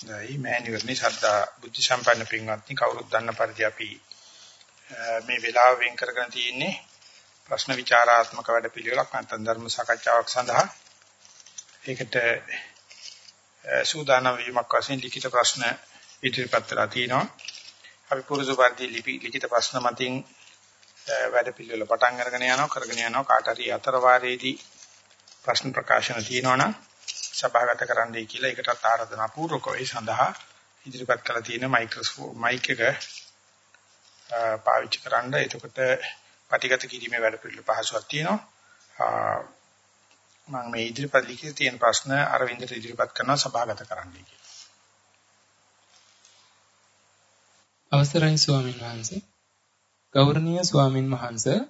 දැයි මෑණිවරණි ශ්‍රද්ධා බුද්ධ සම්පන්න පින්වත්නි කවුරුත් දන්න පරිදි අපි මේ වෙලාව වෙන් කරගෙන තියෙන්නේ ප්‍රශ්න විචාරාත්මක වැඩපිළිවෙලක් නැත්නම් ධර්ම සාකච්ඡාවක් සඳහා. ඒකට සූදානම් වීමක් වශයෙන් ලිඛිත ප්‍රශ්න ඉදිරිපත් කරලා තිනවා අපි පුරුදු පරිදි ලිඛිත ප්‍රශ්න මතින් වැඩපිළිවෙල පටන් අරගෙන යනවා කරගෙන යනවා. කාට හරි අතර වාරයේදී ප්‍රශ්න ප්‍රකාශන තියෙනවනම් සභාගත කරන්නයි කියලා ඒකටත් ආරාධනා පූර්වකව ඒ සඳහා ඉදිරිපත් කළ තියෙන මයික්‍රොෆෝන් මයික් එක පාවිච්චි කරන්න. එතකොට පටිගත කිරීමේ වැඩ පිළිවෙල පහසුවක් තියෙනවා. මම මේ ඉදිරිපත් ලිඛිත තියෙන ප්‍රශ්න අරවින්දට ඉදිරිපත් කරනවා සභාගත කරන්නයි කියලා. අවසරයි ස්වාමීන් වහන්සේ. ගෞරවනීය ස්වාමින් වහන්සේ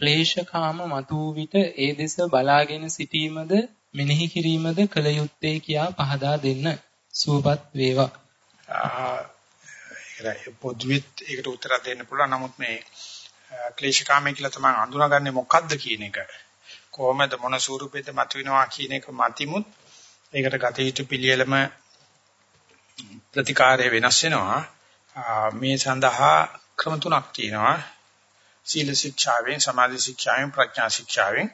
ක්ලේශකාම මතු විට ඒ දෙස බලාගෙන සිටීමද මෙනෙහි කිරීමද කළ යුත්තේ කියා පහදා දෙන්න. සුවපත් වේවා. ඒකට පොදුවිත් ඒකට උත්තර දෙන්න පුළුවන්. නමුත් මේ ක්ලේශකාමී කියලා තමයි අඳුනගන්නේ මොකද්ද කියන එක. කොහොමද මොන ස්වරූපෙද මතුවෙනවා කියන එක මතිමුත් ඒකට ගත යුතු පිළියෙලම ප්‍රතිකාරය වෙනස් වෙනවා. මේ සඳහා ක්‍රම තුනක් තියෙනවා. සීල ශික්ෂාවෙන්, සමාධි ශික්ෂාවෙන්, ප්‍රඥා ශික්ෂාවෙන්.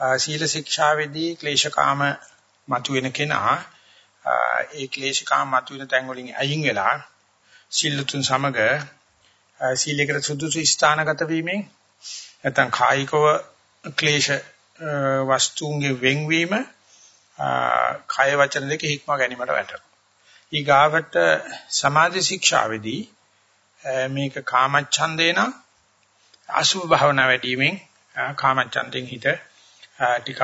සීල ශික්ෂාවේදී ක්ලේශකාම මතුවෙන කෙනා ඒ ක්ලේශකාම මතුවෙන තැන් වලින් අයින් වෙලා සීලතුන් සමග සීලයකට සුදුසු ස්ථානගත වීමෙන් නැත්නම් කායිකව ක්ලේශ වස්තුන්ගේ වෙන්වීම කාය වචන දෙක හික්ම ගැනීමට වැටෙනවා. ඊගාවට සමාධි ශික්ෂාවේදී මේක කාමච්ඡන්දේන අසුභ භාවනා වැඩිවීමෙන් කාමච්ඡන්දෙන් හිත ටිකක්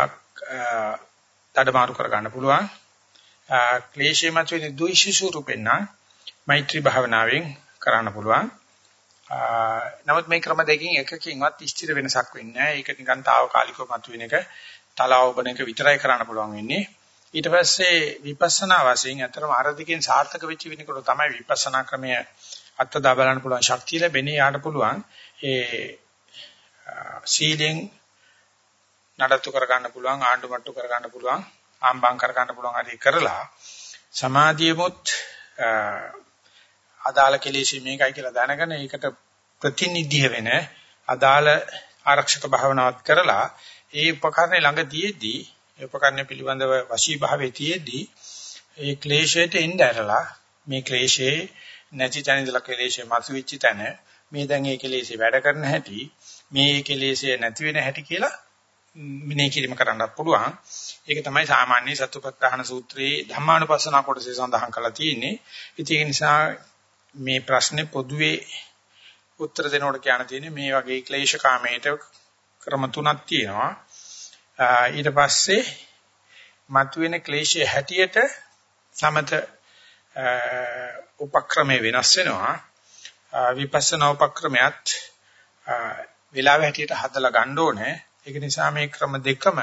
තඩමාරු කර ගන්න පුළුවන්. ක්ලේශය මත වෙන ද්වේෂ ස්වරූපෙන් නම් මෛත්‍රී භාවනාවෙන් කරන්න පුළුවන්. නමුත් මේ ක්‍රම දෙකකින් එකකින්වත් ස්ථිර වෙනසක් වෙන්නේ නැහැ. ඒක නිකන් తాවකාලිකව මතුවෙන එක තලාවබන එක විතරයි කරන්න පුළුවන් වෙන්නේ. ඊට පස්සේ විපස්සනා වශයෙන් අතරම අරදිකෙන් සාර්ථක වෙච්ච වෙනකොට තමයි විපස්සනා ක්‍රමය අත්දා බලන්න පුළුවන් ශක්තිය ලැබෙන්නේ යාට පුළුවන්. ඒ සීලෙන් නඩත්තු කර ගන්න පුළුවන් ආණ්ඩු මට්ටු කර ගන්න පුළුවන් ආම්බම් කර ගන්න පුළුවන් හරි කරලා සමාධියමුත් අදාළ කෙලෙසි මේකයි කියලා දැනගෙන ඒකට ප්‍රතිනිධිය වෙන අදාළ ආරක්ෂක භාවනාවක් කරලා ඒ උපකරණය ළඟ තියේදී ඒ උපකරණය පිළිබඳව වශී භාවයේ තියේදී ඒ ක්ලේශයට එන්න ඇරලා මේ ක්ලේශේ නැති තැන ඉඳලා ක්ලේශේ මතුවෙච්ච තැන මේ දැන් ඒ කෙලෙසේ වැඩ කරන හැටි මේ කෙලෙසේ නැති වෙන හැටි කියලා මිනේ කිරීම කරන්නත් පුළුවන්. ඒක තමයි සාමාන්‍ය සත්‍යපත්තහන සූත්‍රයේ ධම්මානුපස්සනා කොටසේ සඳහන් කරලා තියෙන්නේ. ඉතින් ඒ නිසා මේ ප්‍රශ්නේ පොදුවේ උත්තර දෙනකොට කියන්න තියෙන්නේ මේ වගේ ක්ලේශ කාමයට ක්‍රම තුනක් තියෙනවා. ඊට පස්සේ මතුවෙන ක්ලේශයේ හැටියට සමත උපක්‍රමේ වෙනස් වෙනවා. විපස්සනා උපක්‍රමයක් වෙලාව හැටියට හදලා ගන්න ඕනේ. ඒක නිසා මේ ක්‍රම දෙකම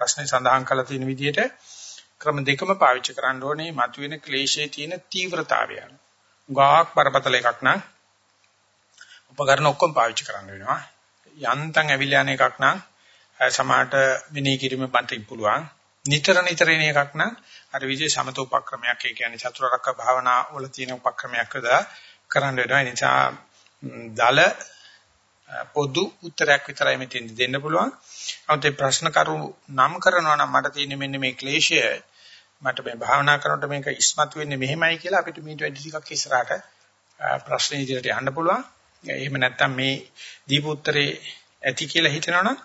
ප්‍රශ්නේ සඳහන් කරලා තියෙන විදිහට ක්‍රම දෙකම පාවිච්චි කරන්න ඕනේ මතුවෙන ක්ලේශයේ තියෙන තීව්‍රතාවය. ගාක් බරපතල එකක් නම් උපකරණ ඔක්කොම පාවිච්චි කරන්න වෙනවා. යන්තම් ඇවිල්ලා යන එකක් නම් සමාහට විනී කිරීම බන්තින් පුළුවන්. නිතර නිතර එන එකක් නම් අර විජේ සමත උපක්‍රමයක් ඒ කියන්නේ චතුරාර්යක භාවනා වල තියෙන උපක්‍රමයක් වදා කරන්න වෙනවා. ඒ නිසා දල පොදු උත්තරයක් විතරයි මෙතෙන් දෙන්න පුළුවන්. නමුත් මේ ප්‍රශ්න කරු නම් කරනවා නම් මට තියෙන්නේ මෙන්න මේ ක්ලේශය මට මේ භාවනා කරනකොට මේක ඉස්මතු වෙන්නේ මෙහෙමයි කියලා අපිට මීට වැඩි ටිකක් ඉස්සරහට ප්‍රශ්න ඉදිරියට යන්න පුළුවන්. එහෙම නැත්නම් මේ දීප උත්තරේ ඇති කියලා හිතනවනම්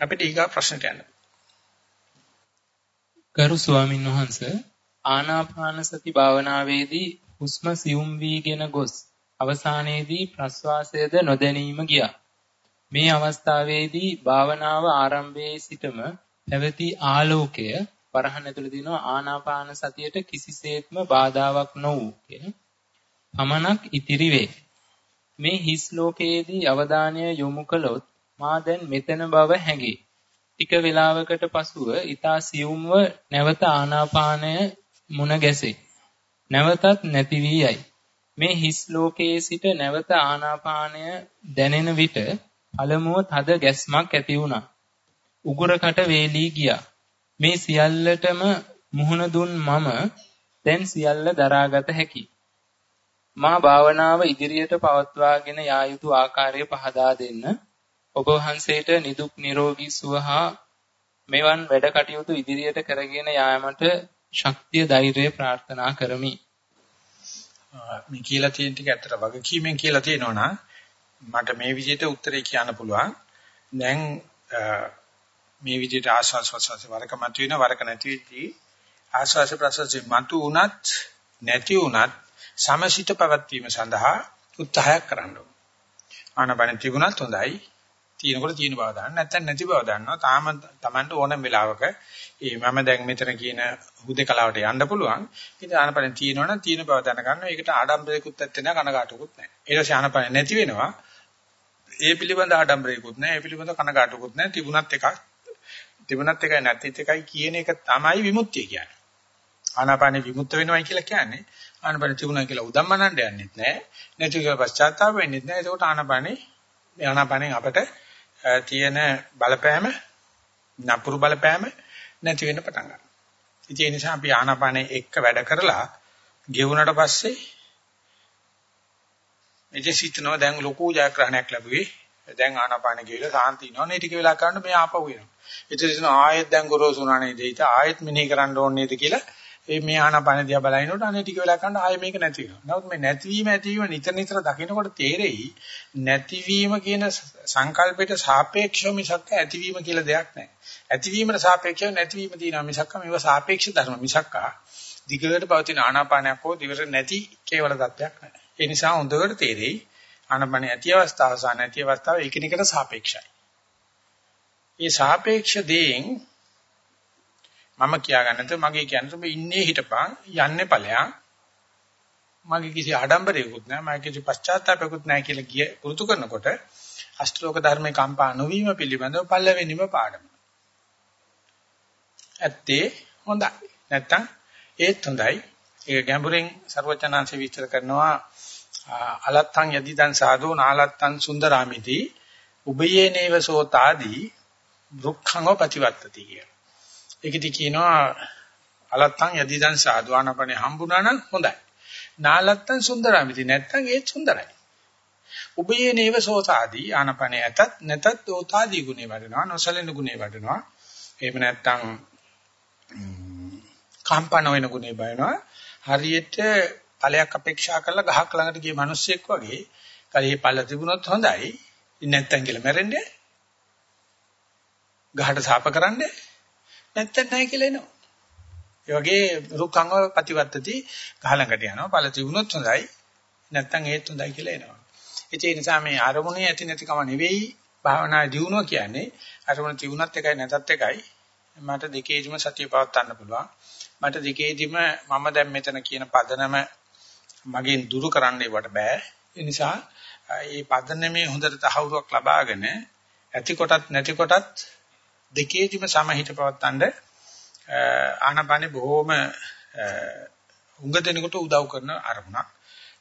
අපිට ඊගා ප්‍රශ්නට යන්න. ගරු ස්වාමින් වහන්සේ ආනාපාන සති භාවනාවේදී හුස්ම සියුම් වීගෙන ගොස් අවසානයේදී ප්‍රස්වාසයද නොදැනීම ගියා. මේ අවස්ථාවේදී භාවනාව ආරම්භයේ සිටම පැවති ආලෝකය වරහන් ඇතුළේ දින ආනාපාන සතියට කිසිසේත්ම බාධාවක් නොවූ කිය. පමණක් ඉතිරි වේ. මේ හිස් ලෝකයේදී අවධානය යොමු කළොත් මා දැන් මෙතන බව හැඟේ. ටික වේලාවකට පසුව ඊතා සියුම්ව නැවත ආනාපානය මුණ ගැසේ. නැවතත් නැති වී යයි. මේ හිස් ලෝකයේ සිට නැවත ආනාපානය දැනෙන විට පළමුව තද ගැස්මක් ඇති වුණා. උගුරකට වේලී ගියා. මේ සියල්ලටම මුහුණ දුන් මම දැන් සියල්ල දරාගත හැකියි. මා භාවනාව ඉදිරියට පවත්වාගෙන යා යුතු ආකාරය පහදා දෙන්න. ඔබ වහන්සේට නිදුක් නිරෝගී සුව හා මෙවන් වැඩ කටයුතු ඉදිරියට කරගෙන යාමට ශක්තිය ධෛර්යය ප්‍රාර්ථනා කරමි. මේ කියලා තියෙන ටික ඇත්තට වගකීමෙන් කියලා තියෙනවා මට මේ විදිහට උත්තරේ කියන්න පුළුවන්. දැන් මේ විදිහට ආස්වාස් ප්‍රසවාස වරක මත වෙන වරක නැති වෙද්දී ආස්වාස් ප්‍රසවාස මතු උනත් නැති උනත් සමසිත පැවැත්වීම සඳහා උත්සාහයක් කරන්න ඕන. ආනපන තිබුණත් හොඳයි. තියෙනකොට තියෙන බව දාන්න නැත්නම් නැති බව දන්නවා. තාම Tamanට ඕනම වෙලාවක ඒ මම දැන් මෙතන කියන හුදේකලාවට යන්න පුළුවන්. ඉතින් ආනපන තියෙනවනම් තියෙන බව දැනගන්න. ඒකට ආඩම්බරයකුත් නැත්තේ නෑ කනගාටුකුත් නෑ. ඊට පස්සේ ආනපන නැති වෙනවා. ඒ පිළිබඳ ආඩම්බරයකුත් නෑ. ඒ පිළිබඳ කනගාටුකුත් නෑ. තිබුණත් එකක් තිබුණත් එකයි නැතිත් එකයි කියන එක තමයි විමුක්තිය කියන්නේ. ආනාපානෙ විමුක්ත වෙනවයි කියලා කියන්නේ ආනාපානෙ තිබුණා කියලා උදම්මනන්න යන්නෙත් නෑ. නැති කියලා පශ්චාත්තාප වෙන්නෙත් නෑ. ඒකට ආනාපානෙ ආනාපානෙන් අපට තියෙන බලපෑම නපුරු බලපෑම නැති වෙන්න පටන් ගන්නවා. ඉතින් ඒ නිසා අපි ආනාපානෙ එක්ක වැඩ කරලා ගෙවුනට පස්සේ එජේ සිතනවා දැන් ලොකු ජයග්‍රහණයක් ලැබුවේ. දැන් ආනාපානෙ ගිහලා සාන්ති වෙනවා. නේ ටික වෙලා කරනකොට මේ ආපහු වෙනවා. ඊට ආයෙත් දැන් ගොරෝසු වුණා නේද? ඊට ආයෙත් මෙනෙහි කරන්න ඕනේ නේද කියලා ඒ මේ ආනාපාන දිහා බලනකොට අනේ ටික වෙලා කරන ආයෙ මේක නැති වෙනවා. නමුත් මේ නැතිවීම ඇතිවීම නිතර නිතර දකිනකොට තේරෙයි නැතිවීම කියන සංකල්පයට සාපේක්ෂව මිසක් ඇතිවීම කියලා දෙයක් නැහැ. ඇතිවීමට සාපේක්ෂව නැතිවීම තියෙනවා මිසක් මේවා සාපේක්ෂ ධර්ම මිසක් දිගට පවතින ආනාපානයක් හෝ දිවට නැති කේවල தත්වයක් නැහැ. ඒ නිසා හොඳට තේරෙයි ආනාපාන ඇති අවස්ථාව සහ නැති අවස්ථාව එකිනෙකට සාපේක්ෂයි. මේ සාපේක්ෂ දේෙන් මම කියාගන්නත් මගේ කියන්නත් ඔබ ඉන්නේ හිටපන් යන්නේ ඵලයන් මගේ කිසි ආඩම්බරයකුත් නැහැ මගේ කිසි පශ්චාත්තාවයකුත් නැහැ කියලා කිය පුරුදු කරනකොට අෂ්ටලෝක ධර්මයේ කම්පා නොවීම පිළිබඳව පල්ලවෙනිම පාඩම. ඇත්තේ හොඳයි. නැත්තම් ඒත් හොඳයි. ඒක ගැඹුරින් ਸਰවචනාංශ විස්තර කරනවා අලත්තං යදිදං සාදෝ නාලත්තං සුන්දරාමිති උබයේ නේව සෝතාදී දුක්ඛංව ප්‍රතිවත්තති කියලා. ඒකෙදි කියනවා අලත්තං යදිදන් සාධවානපනේ හම්බුණා නම් හොඳයි. නාලත්තං සුන්දරමිති නැත්තම් ඒත් සුන්දරයි. උබයේ නේව සෝතාදී ආනපනේ ඇතත් නැතත් ඕතාදී ගුණේ වඩනවා නොසලෙන ගුණේ වඩනවා. එහෙම නැත්තම් කම්පන වෙන ගුණේ බලනවා. හරියට ඵලයක් අපේක්ෂා කරලා ගහක් ළඟට ගිය මිනිස්සෙක් වගේ කලේ ඵල තිබුණොත් හොඳයි. නැත්තම් කියලා මැරෙන්නේ. ගහට සාප කරන්නේ නැත්තම් නැහැ කියලා එනවා. ඒ වගේ රුක්ඛංග ප්‍රතිවත්තති ගහ ළඟට යනවා. ඵල තිබුණොත් හොඳයි. නැත්තම් ඒත් හොඳයි කියලා එනවා. ඒ නිසා මේ අරමුණේ ඇති නැතිකම නෙවෙයි භාවනායේ දියුණුව කියන්නේ අරමුණ තිබුණත් එකයි නැතත් එකයි. මට දෙකේදිම සතිය පවත්වන්න පුළුවන්. මට දෙකේදිම මම දැන් මෙතන කියන පදනම මගෙන් දුරු කරන්න ඒවට බෑ. ඒ නිසා මේ පදනමේ හොඳට තහවුරුවක් ලබාගෙන ඇති කොටත් නැති කොටත් දෙකේදිම සමහිත පවත්තන්න ආනපනේ බොහොම උඟ දෙනකොට උදව් කරන අරමුණක්.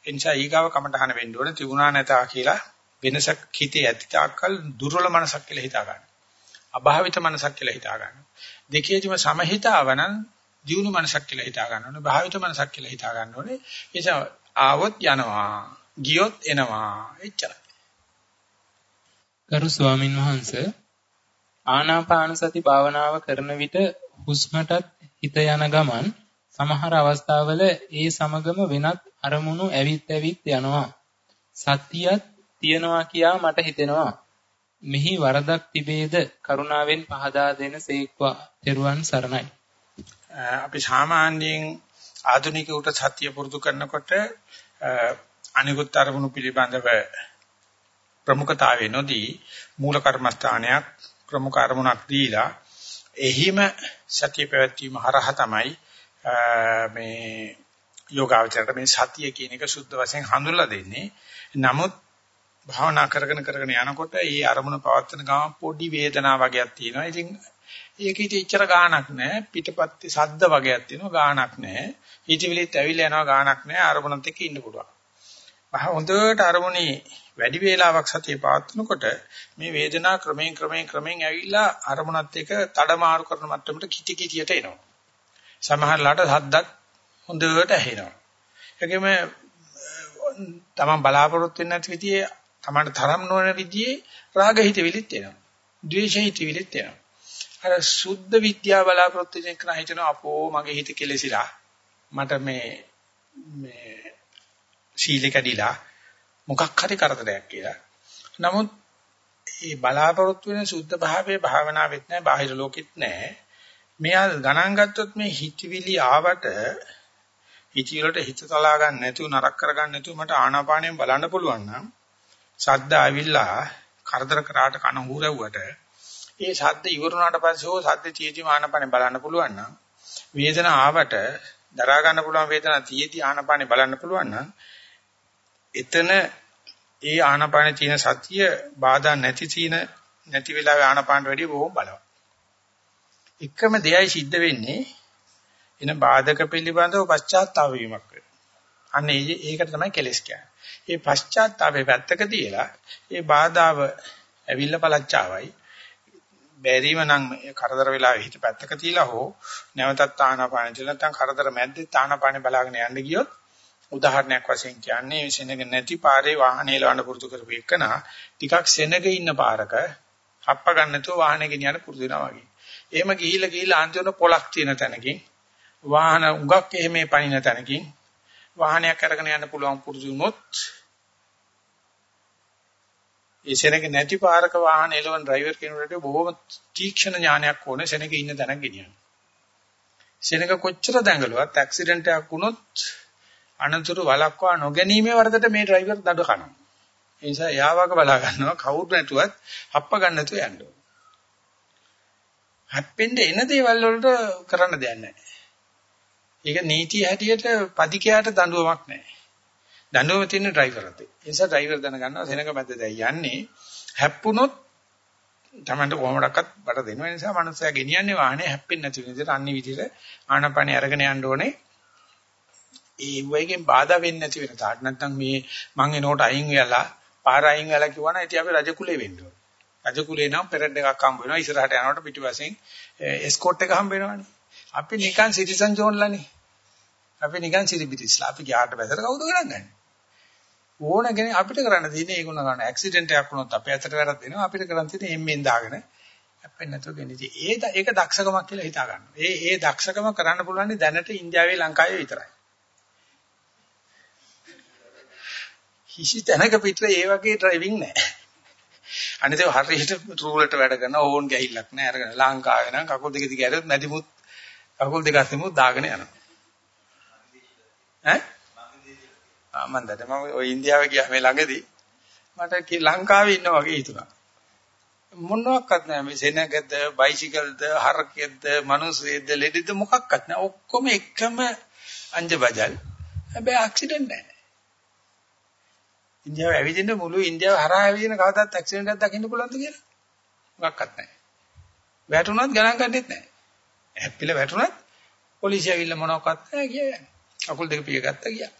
ඒ නිසා ඊගාව කමටහන වෙන්න ඕනේ තිබුණා නැතා කියලා වෙනසක් හිතේ ඇති තාක්කල් දුර්වල මනසක් කියලා හිතා ගන්න. අභාවිත මනසක් කියලා හිතා ගන්න. දෙකේදිම සමහිතාවනම් ජීවුන මනසක් කියලා හිතා ගන්න ඕනේ. භාවිත මනසක් කියලා හිතා ගන්න ඕනේ. ඒ නිසා ආවොත් යනවා. ගියොත් එනවා. එච්චරයි. ගරු ස්වාමින් වහන්සේ ආනාපාන සති භාවනාව කරන විට හුස්මටත් හිත යන ගමන් සමහර අවස්ථාවල ඒ සමගම වෙනත් අරමුණු ඇවිත් ඇවිත් යනවා. සතියත් තියනවා කියා මට හිතෙනවා. මෙහි වරදක් තිබේද කරුණාවෙන් පහදා දෙන සේක්වා. තෙරුවන් සරණයි. අපි සාමාන්‍යයෙන් ආධුනිකයට සතිය පුරුදු කරනකොට අනිකුත් අරමුණු පිළිබඳව ප්‍රමුඛතාවය නොදී මූල කර්මස්ථානයක් ප්‍රමුඛ අරමුණක් දීලා එහිම සතිය පැවැත්වීම හරහා තමයි මේ යෝගාවචරයට මේ සතිය කියන එක සුද්ධ වශයෙන් හඳුල්ලා දෙන්නේ. නමුත් භාවනා කරගෙන කරගෙන යනකොට ඒ අරමුණ පවත්වන ගමන් පොඩි වේදනාවක් වගේක් තියෙනවා. ඉතින් ඒක ඉතින් ඉච්චර ගාණක් නැහැ. පිටපත්ති සද්ද වගේක් තියෙනවා ගාණක් නැහැ. හිතවිලිත් ඇවිල්ලා යනවා ගාණක් නැහැ. අරමුණත් එක්ක ඉන්න පුළුවන්. හොඳට අරමුණේ වැඩි වේලාවක් සතිය පවත්නකොට මේ වේදනාව ක්‍රමයෙන් ක්‍රමයෙන් ක්‍රමයෙන් ඇවිල්ලා අරමුණත් එක්ක මාරු කරන මට්ටමට කිටි කිටියට එනවා. සමහරලාට හද්දත් හොඳට ඇහෙනවා. ඒකෙම තමන් බලාපොරොත්තු වෙන්නේ නැති විදිහේ තමන්ට තරම් නොවන විදිහේ රාග හිතවිලිත් එනවා. ද්වේෂ හිතවිලිත් එනවා. අර සුද්ධ විද්‍යාව බලාපොරොත්තු වෙන කෙනා හිතනවා අපෝ මගේ හිත කෙලෙසිලා මට මේ මේ සීල කැඩිලා මොකක් හරි කරදරයක් කියලා. නමුත් මේ බලාපොරොත්තු වෙන සුද්ධ භාවයේ භාවනාවෙත් නැහැ බාහිර ලෝකෙත් නැහැ. මෙයා ගණන් ගත්තොත් මේ හිතවිලි ආවට හිතවිලට හිත තලා ගන්න නැතුව නරක කර ගන්න නැතුව මට ආනාපානයෙන් බලන්න පුළුවන් නම් සද්ද ආවිල්ලා කරදර කරාට කන හුරවුවට ඒ සද්ද ඉවරුණාට පස්සේ හෝ සද්ද චේති ආනාපානේ බලන්න පුළුවන් නම් වේදනාව ආවට දරා ගන්න පුළුවන් වේදනාව තියෙති ආනාපානේ බලන්න පුළුවන් නම් එතන ඒ ආනාපානේ තියෙන සතිය බාධා නැති තියෙන නැති වෙලාවේ ආනාපානට වැඩිය බොහොම බලවත්. එකම දෙයයි සිද්ධ වෙන්නේ එන බාධක පිළිබඳව පශ්චාත්තාප වීමක් වෙනවා. අන්න ඒකට තමයි කෙලස් කියන්නේ. මේ පශ්චාත්තාපේ පැත්තක තියලා ඒ බාධාව ඇවිල්ලා පළච්චාවයි බැරිම නම් කරදර වෙලා හිත පැත්තක තියලා හෝ නැවතත් ආනාපාන ඉඳලා නැත්නම් කරදර මැද්දේ ආනාපාන බලාගෙන යන්න ගියොත් උදාහරණයක් වශයෙන් කියන්නේ සෙනග නැති පාරේ වාහනේ ලවන්න පුරුදු කරපු එකනා ටිකක් සෙනග ඉන්න පාරක හප්ප ගන්න නැතුව වාහනේ ගෙනියන්න පුරුදු වෙනවා වගේ. එහෙම ගිහිල්ලා ගිහිල්ලා අන්තිමට පොලක් තියෙන තැනකින් වාහන උඟක් එහෙම පනින තැනකින් වාහනයක් අරගෙන යන්න පුළුවන් පුරුදු වුණොත් ඒ සෙනග නැති පාරක වාහන එලවන ඩ්‍රයිවර් කෙනෙකුට බොහොම තීක්ෂණ ඥානයක් ඕනේ සෙනග ඉන්න තැනක ගෙනියන්න. සෙනග කොච්චර දඟලුවත් ඇක්සිඩන්ට් එකක් වුණොත් අනතුරු වළක්වා නොගැනීමේ වරදට මේ ඩ්‍රයිවර් දඩ කනවා. ඒ නිසා යාවක බලා ගන්නවා කවුරු නැතුවත් හප්ප ගන්න නැතුව යන්න ඕන. හැප්පෙන්න එන දේවල් වලට කරන්න දෙයක් නැහැ. ඒක නීතිය හැටියට පදිකයට දඬුවමක් නැහැ. දඬුවම තියෙන ඩ්‍රයිවර්ට. ඒ නිසා ඩ්‍රයිවර් දැනගන්නවා සෙනඟ මැද දැන් යන්නේ හැප්පුණොත් තමන්ට කොහොමඩක්වත් බට දෙනවා. ඒ නිසා මනුස්සයා ගෙනියන්නේ වාහනේ හැප්පෙන්නේ නැති විදිහට අන්නේ විදිහට ආනපනේ අරගෙන යන්න ඕනේ. ඒ වයිගෙන් බාධා වෙන්නේ නැති වෙන තාට නැත්නම් මේ මං එනකොට අයින් වෙලා පාර අයින් වෙලා කිව්වනම් ඉතින් අපි රජ කුලේ වෙන්න ඕනේ. රජ කුලේ නම් පෙරඩ් එකක් හම්බ වෙනවා. ඉස්සරහට යනකොට පිටිපස්සෙන් එස්කෝට් එක හම්බ වෙනවනේ. අපි නිකන් සිටිසන් ජෝන්ලානේ. අපි නිකන් සිරිබිරිස්ලා. අපි ගියාට බැසට කවුද ගණන් ගන්නේ? ඕන කෙනෙක් අපිට කරන්න තියෙන්නේ ඒගොල්ලෝ ගන්න ඇක්සිඩන්ට් එකක් වුණොත් අපේ අතට වැරද්ද වෙනවා අපිට කරන්න තියෙන්නේ එම්මෙන් දාගෙන හැප්පෙන්නේ නැතුව ගෙනිච්ච ඒ ඒක දක්ෂකමක් කියලා හිතා ගන්න. ඒ ඒ දක්ෂකම කරන්න පුළුවන් දැනට ඉන්දියාවේ ලංකාවේ විතරයි. කිසි තැනක පිටර ඒ වගේ ඩ්‍රයිවිං නැහැ. අනිත් ඒවා හරියට රූලට වැඩ කරන ඕන් ගැහිල්ලක් නැහැ. අරගෙන ලංකාවේ නම් කකුල් දෙක දිග ඇරෙත් මැදිමුත් කකුල් දෙක අතෙමුත් දාගෙන යනවා. ඈ මම දැන් මම ඔය ඉන්දියාවේ ගියා මේ ළඟදී මට ලංකාවේ ඉන්නා වගේ හිතුණා. මොනවාක්වත් නැහැ මේ සෙනගද බයිසිකල්ද හරකෙක්ද මිනිස්සෙක්ද ලෙඩද මොකක්වත් නැහැ. ඔක්කොම එකම අංජබජල්. හැබැයි ඇක්සිඩන්ට් නැහැ. ඉන්දියාව ඇවිදින්න මුළු ඉන්දියාව හරහා ඇවිදින කවදාවත් ඇක්සිඩන්ට් එකක් දකින්න පුළුවන්ද කියලා? මොකක්වත් නැහැ. වැටුණත් ගණන් ගන්නෙත් නැහැ. හැප්පිලා වැටුණත් පොලිසිය ඇවිල්ලා මොනවක්වත් නැහැ කියයි. අකුල් දෙක පිය ගත්තා ගියා.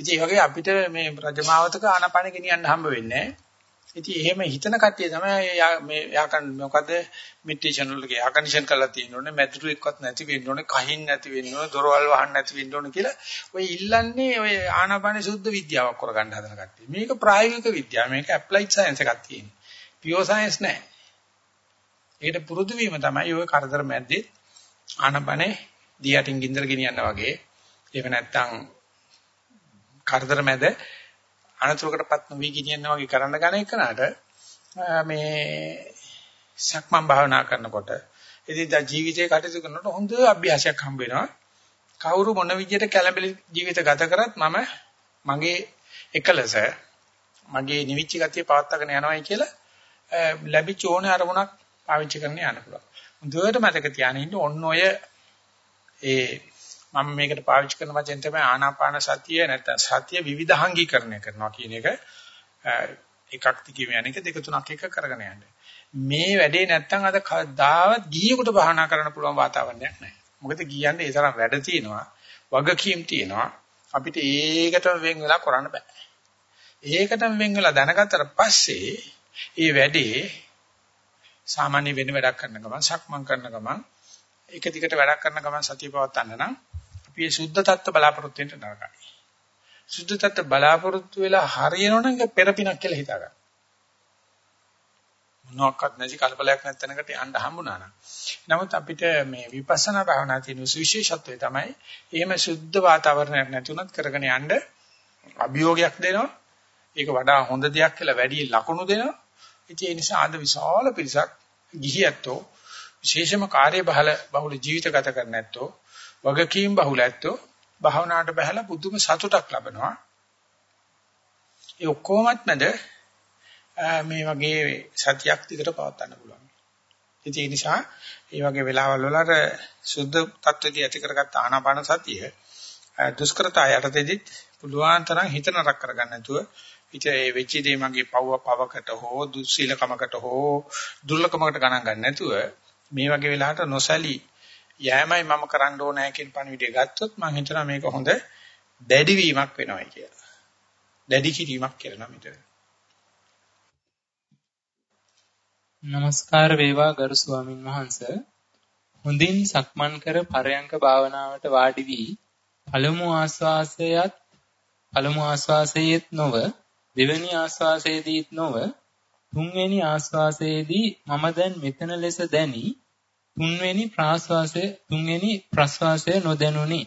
ඉතින් ඒ වගේ අපිට මේ රජමාවතක ආනපන ගෙනියන්න හම්බ වෙන්නේ ඉතින් එහෙම හිතන කට්ටිය තමයි මේ යාකන් මොකද මෙඩිටේෂන් වල යා කන්ඩිෂන් කරලා තියෙනෝනේ මැදුරු එක්කවත් නැති වෙන්න ඕනේ කහින් නැති වෙන්න ඕනේ දොරවල් වහන්න නැති වෙන්න ඕනේ කියලා ඔය ඉල්ලන්නේ ඔය ආනපන සුද්ධ විද්‍යාවක් කරගන්න හදන කට්ටිය. මේක ප්‍රායෝගික විද්‍යාව මේක ඇප්ලයිඩ් සයන්ස් එකක් තියෙන්නේ. පියෝ සයන්ස් නෑ. ඒකට පුරුදු වීම තමයි ඔය කරදර මැද්දේ ආනපනේ දියටින් ගින්දර ගෙනියන්න වගේ. එහෙම නැත්නම් කරදර මැද අනතුරකටපත් නොවි ගෙනියනවා වගේ කරන්න ගන්න එකනට මේ සක්මන් භාවනා කරනකොට ඉතින් ජීවිතේ කටයුතු කරනකොට හොඳ අභ්‍යාසයක් හම්බ වෙනවා. කවුරු මොන විදියට කැළඹිලි ජීවිත ගත කරත් මම මගේ එකලස මගේ නිවිච්ච ගතිය පවත්වාගෙන යනවායි කියලා ලැබිච්ච ඕනේ අරමුණක් පාවිච්චි කරන්න යන්න පුළුවන්. හොඳට මතක තියාගෙන ඉන්න ඔන්න ඔය ඒ මම මේකට පාවිච්චි කරන වචෙන් තමයි ආනාපාන සතිය නැත්නම් සතිය විවිධාංගීකරණය කරනවා කියන එක එකක් දිගින් යන එක දෙක තුනක් එක කරගෙන යන්නේ. මේ වැඩේ නැත්තම් අද කවදාවත් ගිහියෙකුට භාවනා කරන්න පුළුවන් වාතාවරණයක් නැහැ. මොකද ගියන්නේ ඒ තරම් වැඩ තියෙනවා, වගකීම් තියෙනවා. අපිට ඒකටම වෙන් වෙලා කරන්න බෑ. ඒකටම වෙන් වෙලා දැනගත්තට පස්සේ ඒ වැඩේ සාමාන්‍ය වෙන වැඩක් කරන ගමන්, සක්මන් කරන ගමන්, එක දිගට වැඩක් කරන ගමන් සතිය පවත්වන්න නම් අපි සුද්ධ tattwa බලාපොරොත්තු වෙන්න නරකයි. සුද්ධ tattwa බලාපොරොත්තු වෙලා හරියනවනම් ඒක පෙරපිනක් කියලා හිතා ගන්න. මොනවාක්වත් නැති කලබලයක් නැත්නම්කට යන්න හම්බුණා නම්. නමුත් අපිට මේ විපස්සනා භාවනා තියෙන විශේෂත්වය තමයි එහෙම සුද්ධ වාතාවරණයක් නැති උනත් කරගෙන යන්න අභියෝගයක් දෙනවා. ඒක වඩා හොඳ දෙයක් කියලා වැඩි ලකුණු දෙනවා. ඉතින් ඒ නිසා අද විශාල පිරිසක් ගිහියැත්තෝ විශේෂම කාර්ය බහල බහුල ජීවිත ගත කර නැත්තෝ වගකීම් බහුල ඇත්තෝ භාවනාවට බහැලා පුදුම සතුටක් ලබනවා. ඒ ඔක්කොමත් නැද මේ වගේ සතියක් දිගට පවත්වන්න පුළුවන්. ඉතින් ඒ නිසා මේ වගේ වෙලාවල් වල අර සුද්ධ tattwedi ඇති කරගත්ත ආනාපාන සතිය දුෂ්කරතා යටතේදීත් පුළුවන් තරම් හිත නරක කරගන්න නැතුව ඉත ඒ වෙච්ච දේ මගේ පවව පවකට හෝ දුස්සීලකමකට හෝ දුර්ලකමකට ගණන් ගන්න නැතුව මේ වගේ වෙලාවට නොසලී යෑමයි මම කරන්න ඕනෑ කියන පණිවිඩය ගත්තොත් මම හිතනවා මේක හොඳ දැඩි වීමක් වෙනවයි කියලා. දැඩි කිරීමක් කියලා නම් හිතනවා. নমස්කාර වේවා ගරු ස්වාමින් වහන්සේ හොඳින් සක්මන් කර පරයන්ක භාවනාවට වාඩි වී පළමු ආස්වාසයත් පළමු ආස්වාසයේත් නොව දෙවෙනි ආස්වාසයේදීත් නොව තුන්වෙනි ආස්වාසයේදී මම දැන් මෙතන ලෙස දැනි තුන්වෙනි ප්‍රාස්වාසය තුන්වෙනි ප්‍රස්වාසය නොදැනුනි.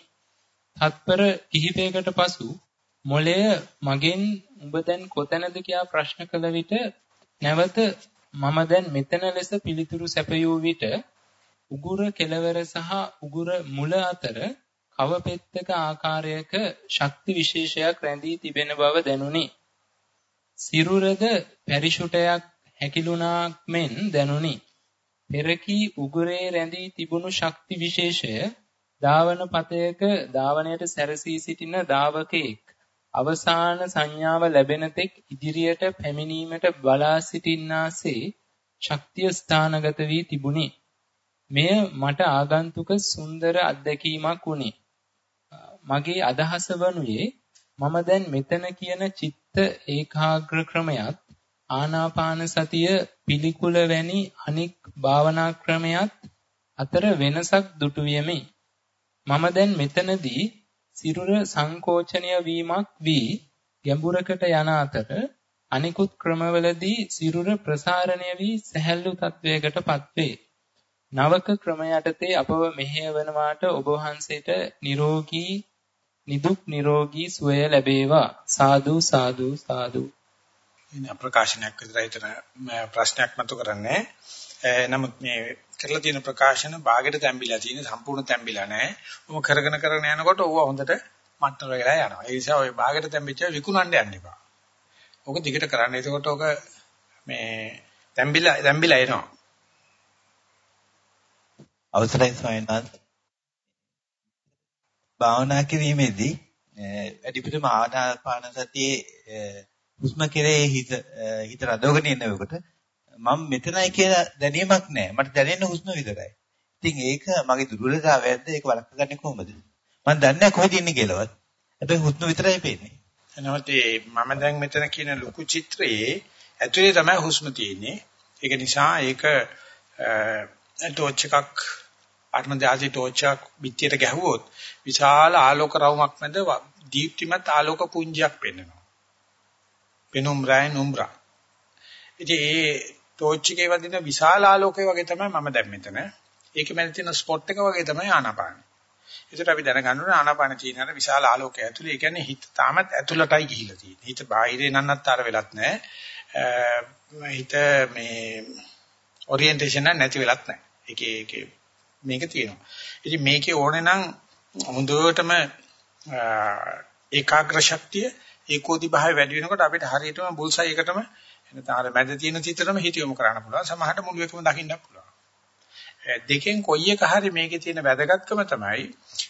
තත්පර කිහිපයකට පසු මොළය මගෙන් උඹ දැන් කොතැනද කියා ප්‍රශ්න කළ විට නැවත මම දැන් මෙතන ලෙස පිළිතුරු සැපයූ විට උගුර කෙළවර සහ උගුර මුල අතර කව පෙත්තක ආකාරයක ශක්ති විශේෂයක් රැඳී තිබෙන බව දැනුනි. සිරුරද පැරිෂුටයක් හැකිලුණාක් මෙන් දැනුනි. පෙරකී උගුරේ රැඳී තිබුණු ශක්ති විශේෂය ධාවන පතයක ධාවනයට සැරසී සිටින ධාවකෙක් අවසාන සංඥාව ලැබෙන තෙක් ඉදිරියට පැමිණීමට බලා සිටින්නාසේ ශක්තිය ස්ථානගත වී තිබුණි. මෙය මට ආගන්තුක සුන්දර අත්දැකීමක් වුණි. මගේ අදහස වනුයේ මම දැන් මෙතන කියන චිත්ත ඒකාග්‍ර ක්‍රමයක් ආනාපාන සතිය පිළිකුල වැනි අනික් භාවනා ක්‍රමයක් අතර වෙනසක් දුටු වෙමි. මම දැන් මෙතනදී සිරුර සංකෝචනය වීමක් වී ගැඹුරකට යන අතර අනිකුත් ක්‍රමවලදී සිරුර ප්‍රසාරණය වී සැහැල්ලු තත්වයකටපත් වේ. නවක ක්‍රම යටතේ අපව මෙහෙයවනවාට ඔබ වහන්සේට නිරෝගී නිදුක් නිරෝගී සුවය ලැබේවා සාදු සාදු සාදු ඉතින් ප්‍රකාශනයක් විතරයි එතන ප්‍රශ්නයක් මතු කරන්නේ. නමුත් මේ කරලා තියෙන ප්‍රකාශන භාගයට තැම්බිලා තියෙන සම්පූර්ණ තැම්බිලා නැහැ. ඔබ කරගෙන කරගෙන යනකොට ඌව හොඳට මට්ටර වෙලා යනවා. ඒ නිසා ওই භාගයට තැම්බිච්ච විකුණන්න යන්න එපා. ඕක දිගට කරන්න. එතකොට ඕක මේ තැම්බිලා තැම්බිලා එනවා. අවසරයි සයන්ත්. භාවනා කිරීමේදී වැඩිපුරම ආනාපාන සතියේ හුස්ම කෙරේ හිත හිත රඳවගෙන ඉන්නකොට මම මෙතනයි කියලා දැනීමක් නැහැ. මට දැනෙන්නේ හුස්ම විතරයි. ඉතින් ඒක මගේ දුර්වලතාවයක්ද ඒක වළක්වගන්නේ කොහොමද? මම දන්නේ නැහැ කොහෙද ඉන්නේ කියලාවත්. හැබැයි හුස්ම විතරයි පේන්නේ. එනකොට මම දැන් මෙතන කියන ලොකු චිත්‍රයේ ඇතුලේ තමයි හුස්ම තියෙන්නේ. ඒක නිසා ඒක ටෝච් එකක් ආත්මදාසි ටෝච් එකක් පිටියට ගැහුවොත් විශාල ආලෝක රවුමක් මැද දීප්තිමත් ආලෝක පුංජයක් පෙන්වනවා. පෙනුම් රාය නුම්රා. ඉතින් ඒ ටෝච් එකේ වදින විශාල ආලෝකය වගේ තමයි මම දැන් මෙතන. ඒකේ මැද තියෙන ස්පොට් එක වගේ තමයි ආනාපාන. ඒකට අපි දැනගන්න ඕනේ ආනාපාන තියෙන අර විශාල ආලෝකය ඇතුලේ. ඒ කියන්නේ හිත තාමත් ඇතුළටයි ගිහිලා තියෙන්නේ. හිත බාහිරේ නන්නත්තර වෙලත් නැහැ. හිත මේ ඔරියන්ටේෂන් නැති වෙලත් නැහැ. ඒකේ ඒකේ මේක තියෙනවා. ඉතින් මේකේ ඕනේ නම් හොඳටම ඒකාග්‍ර ශක්තිය ඒකෝදි භාවය වැඩි වෙනකොට අපිට හරියටම බුල්සයි එකටම එනතන අර මැද තියෙන චිත්‍රෙම හිත යොමු කරන්න පුළුවන්. සමහරට මුළු එකම දකින්නත් පුළුවන්. දෙකෙන් කොයි එක හරි මේකේ තියෙන වැදගත්කම තමයි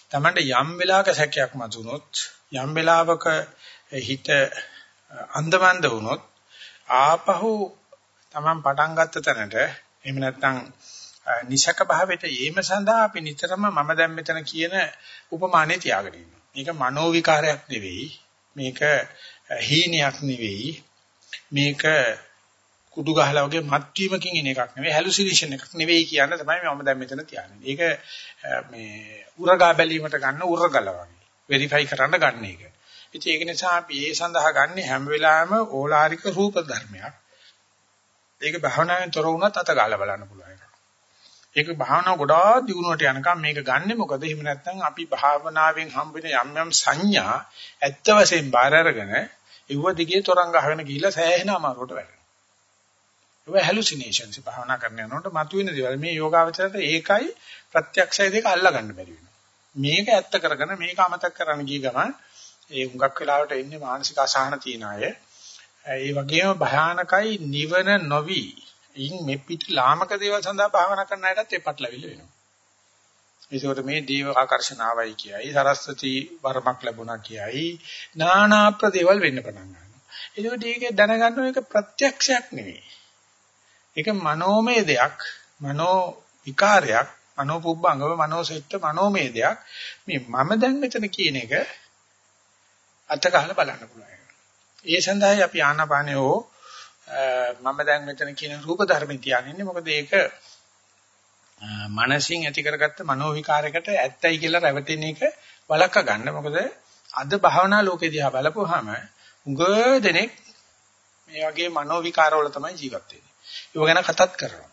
Tamanට යම් වෙලාවක සැකයක් මතුනොත් යම් වෙලාවක හිත අන්දමන්ද වුණොත් ආපහු Taman පටන් ගත්ත තැනට එහෙම නැත්නම් නිසක භාවයට ඒම සඳහා අපි නිතරම මම දැන් මෙතන කියන උපමානේ තියාගෙන ඉන්නවා. මේක මනෝ විකාරයක් නෙවෙයි. මේක හීනයක් නෙවෙයි. මේක කුඩු ගහලා වගේ මත්වීමකින් එන එකක් නෙවෙයි හැලුසිනේෂන් එකක් නෙවෙයි කියන්න තමයි මම දැන් මෙතන තියන්නේ. ඒක මේ උරගා බැලීමට ගන්න උරගල වගේ. වෙරිෆයි කරන්න ගන්න එක. ඉතින් ඒක නිසා අපි ඒ සඳහා ගන්න හැම වෙලාවෙම ඕලාරික රූප ධර්මයක්. ඒක භාවනාවෙන් තොර වුණත් අත ගාලා බලන්න පුළුවන් එකක්. ඒක භාවනාව ගොඩාක් දියුණුවට යනකම් මේක ගන්නෙ මොකද? එහෙම නැත්නම් අපි භාවනාවෙන් හම්බෙන යම් යම් සංඥා ඇත්ත වශයෙන් බාර අරගෙන ඉව දිගේ තොරන් ගහගෙන ගිහිල්ලා සෑහෙන අමාරුවට වැටෙනවා. ඒක හැලුසිනේෂන්ස් භාවනා කරන යනකොට මතුවෙන දේවල් මේ යෝගාවචරයට ඒකයි ප්‍රත්‍යක්ෂය දෙක අල්ලා ගන්න බැරි වෙනවා. මේක ඇත්ත කරගෙන මේක අමතක කරන්න ගිය ගමන් ඒ හුඟක් වෙලාවට ඉන්නේ මානසික අසහන තියන අය. ඒ වගේම භයානකයි නිවන නොවි ඉන් මෙපිට ලාමක දේවල් සඳහා භාවනා කරන අයටත් ඒ පටලවිල්ල වෙනවා. ඒකෝට මේ දේව ආකර්ෂණාවයි කියයි සරස්වති වරමක් ලැබුණා කියයි නානා ප්‍රදේවල් වෙන්න පටන් ගන්නවා. ඒකෝට ඒක දැනගන්න එක ප්‍රත්‍යක්ෂයක් නෙවෙයි. ඒක මනෝමය දෙයක්, මනෝ විකාරයක්, මනෝ පුබ්බංගව, මනෝ සෙට්ට මනෝමය දෙයක්. මේ මම දැන් මෙතන කියන එක අත ගහලා බලන්න පුළුවන්. ඒ සඳහායි අපි ආනාපානයෝ මම දැන් මෙතන කියන රූප ධර්මෙන් තියාගන්නේ මොකද ඒක මනසින් ඇති කරගත්ත මනෝ විකාරයකට ඇත්තයි කියලා රැවටෙන එක වළක්ව ගන්න. මොකද අද භාවනා ලෝකේ දිහා බලපුවාම උඟ දෙනෙක් මේ වගේ මනෝ විකාරවල තමයි ජීවත් වෙන්නේ. ඒව ගැන කතාත් කරනවා.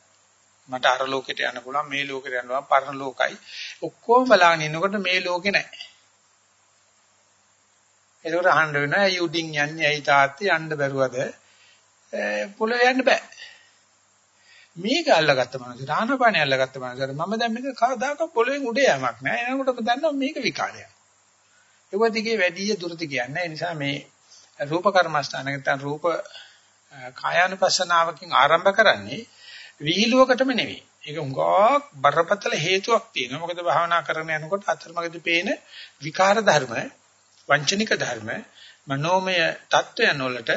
මට අර ලෝකෙට යන්න පුළුවන් මේ ලෝකෙට යනවා පරණ ලෝකයි. ඔක්කොම බලාගෙන ඉන්නකොට මේ ලෝකේ නැහැ. ඒකට අහන්න වෙනවා ඇයි උඩින් යන්නේ ඇයි තාත්තේ යන්න බැරුවද පොළොවේ යන්න බෑ. මේක අල්ලගත්ත මනසට ආනපානය අල්ලගත්ත මනසට මම දැන් මේක කවදාක පොළොවෙන් උඩ යamak නෑ. එනකොටම දන්නවා මේක විකාරයක්. ඒක දිගේ වැඩි දුරට කියන්නේ ඒ නිසා මේ රූප කර්මස්ථාන නැත්නම් රූප කායानुපස්සනාවකින් ආරම්භ කරන්නේ විහිළුවකටම නෙවෙයි. ඒක උඟක් බරපතල හේතුවක් තියෙනවා. මොකද භාවනා කරන යනකොට අතරමඟදී පේන විකාර ධර්ම වංචනික ධර්ම මනෝමය தত্ত্বයන් වලට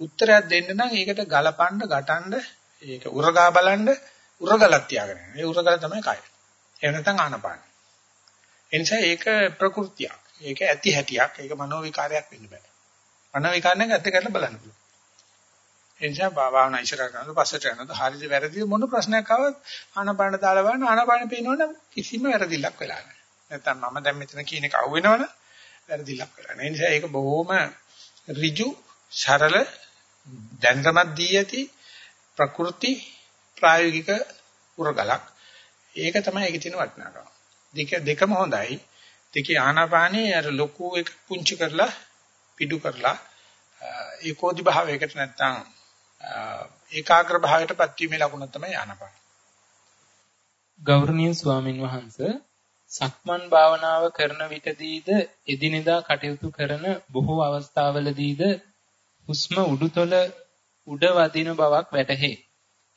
උත්තරයක් දෙන්න නම් ඒකට ගලපන්න ගටන්න ඒක උරගා බලන්න උරගලක් තියාගෙන ඒ උරගල තමයි කය. එහෙම නැත්නම් ආනපාන. ඒ නිසා ඒක ප්‍රകൃතියක්. ඒක ඇති හැටියක්. ඒක මනෝ විකාරයක් වෙන්න බෑ. මනෝ විකාරණයක් ඇත්ත කරලා බලන්න පුළුවන්. ඒ නිසා භාවනා ඉස්සරහ කරනකොට පස්සට යනකොට හරිද වැරදිද මොන ප්‍රශ්නයක් ආවත් ආනපාන දාලා බලන්න ආනපාන පේනවනම් කිසිම වැරදිලක් වෙලා නැහැ. නැත්නම් මම දැන් මෙතන කියන එක අහුවෙනවනම් වැරදිලක් කරන්නේ. ඒ නිසා ඒක බොහොම ඍජු, සරල දැනගමත් දී ඇති ප්‍රකෘති ප්‍රායෝගික උරගලක්. ඒක තමයි ඒකේ තියෙන වටිනාකම. දෙක දෙකම හොඳයි. දෙකේ ආනාපානේ අර ලොකු එක පුංචි කරලා පිටු කරලා ඒකෝදි භාවයකට නැත්තම් ඒකාග්‍ර භාවයටපත් වීමේ ලකුණ තමයි ආනාපාන. ගෞරවනීය ස්වාමින් වහන්සේ සක්මන් භාවනාව කරන විටදීද එදිනෙදා කටයුතු කරන බොහෝ අවස්ථාවලදීද හුස්ම උඩුතල උඩ වදින බවක් වැටහේ.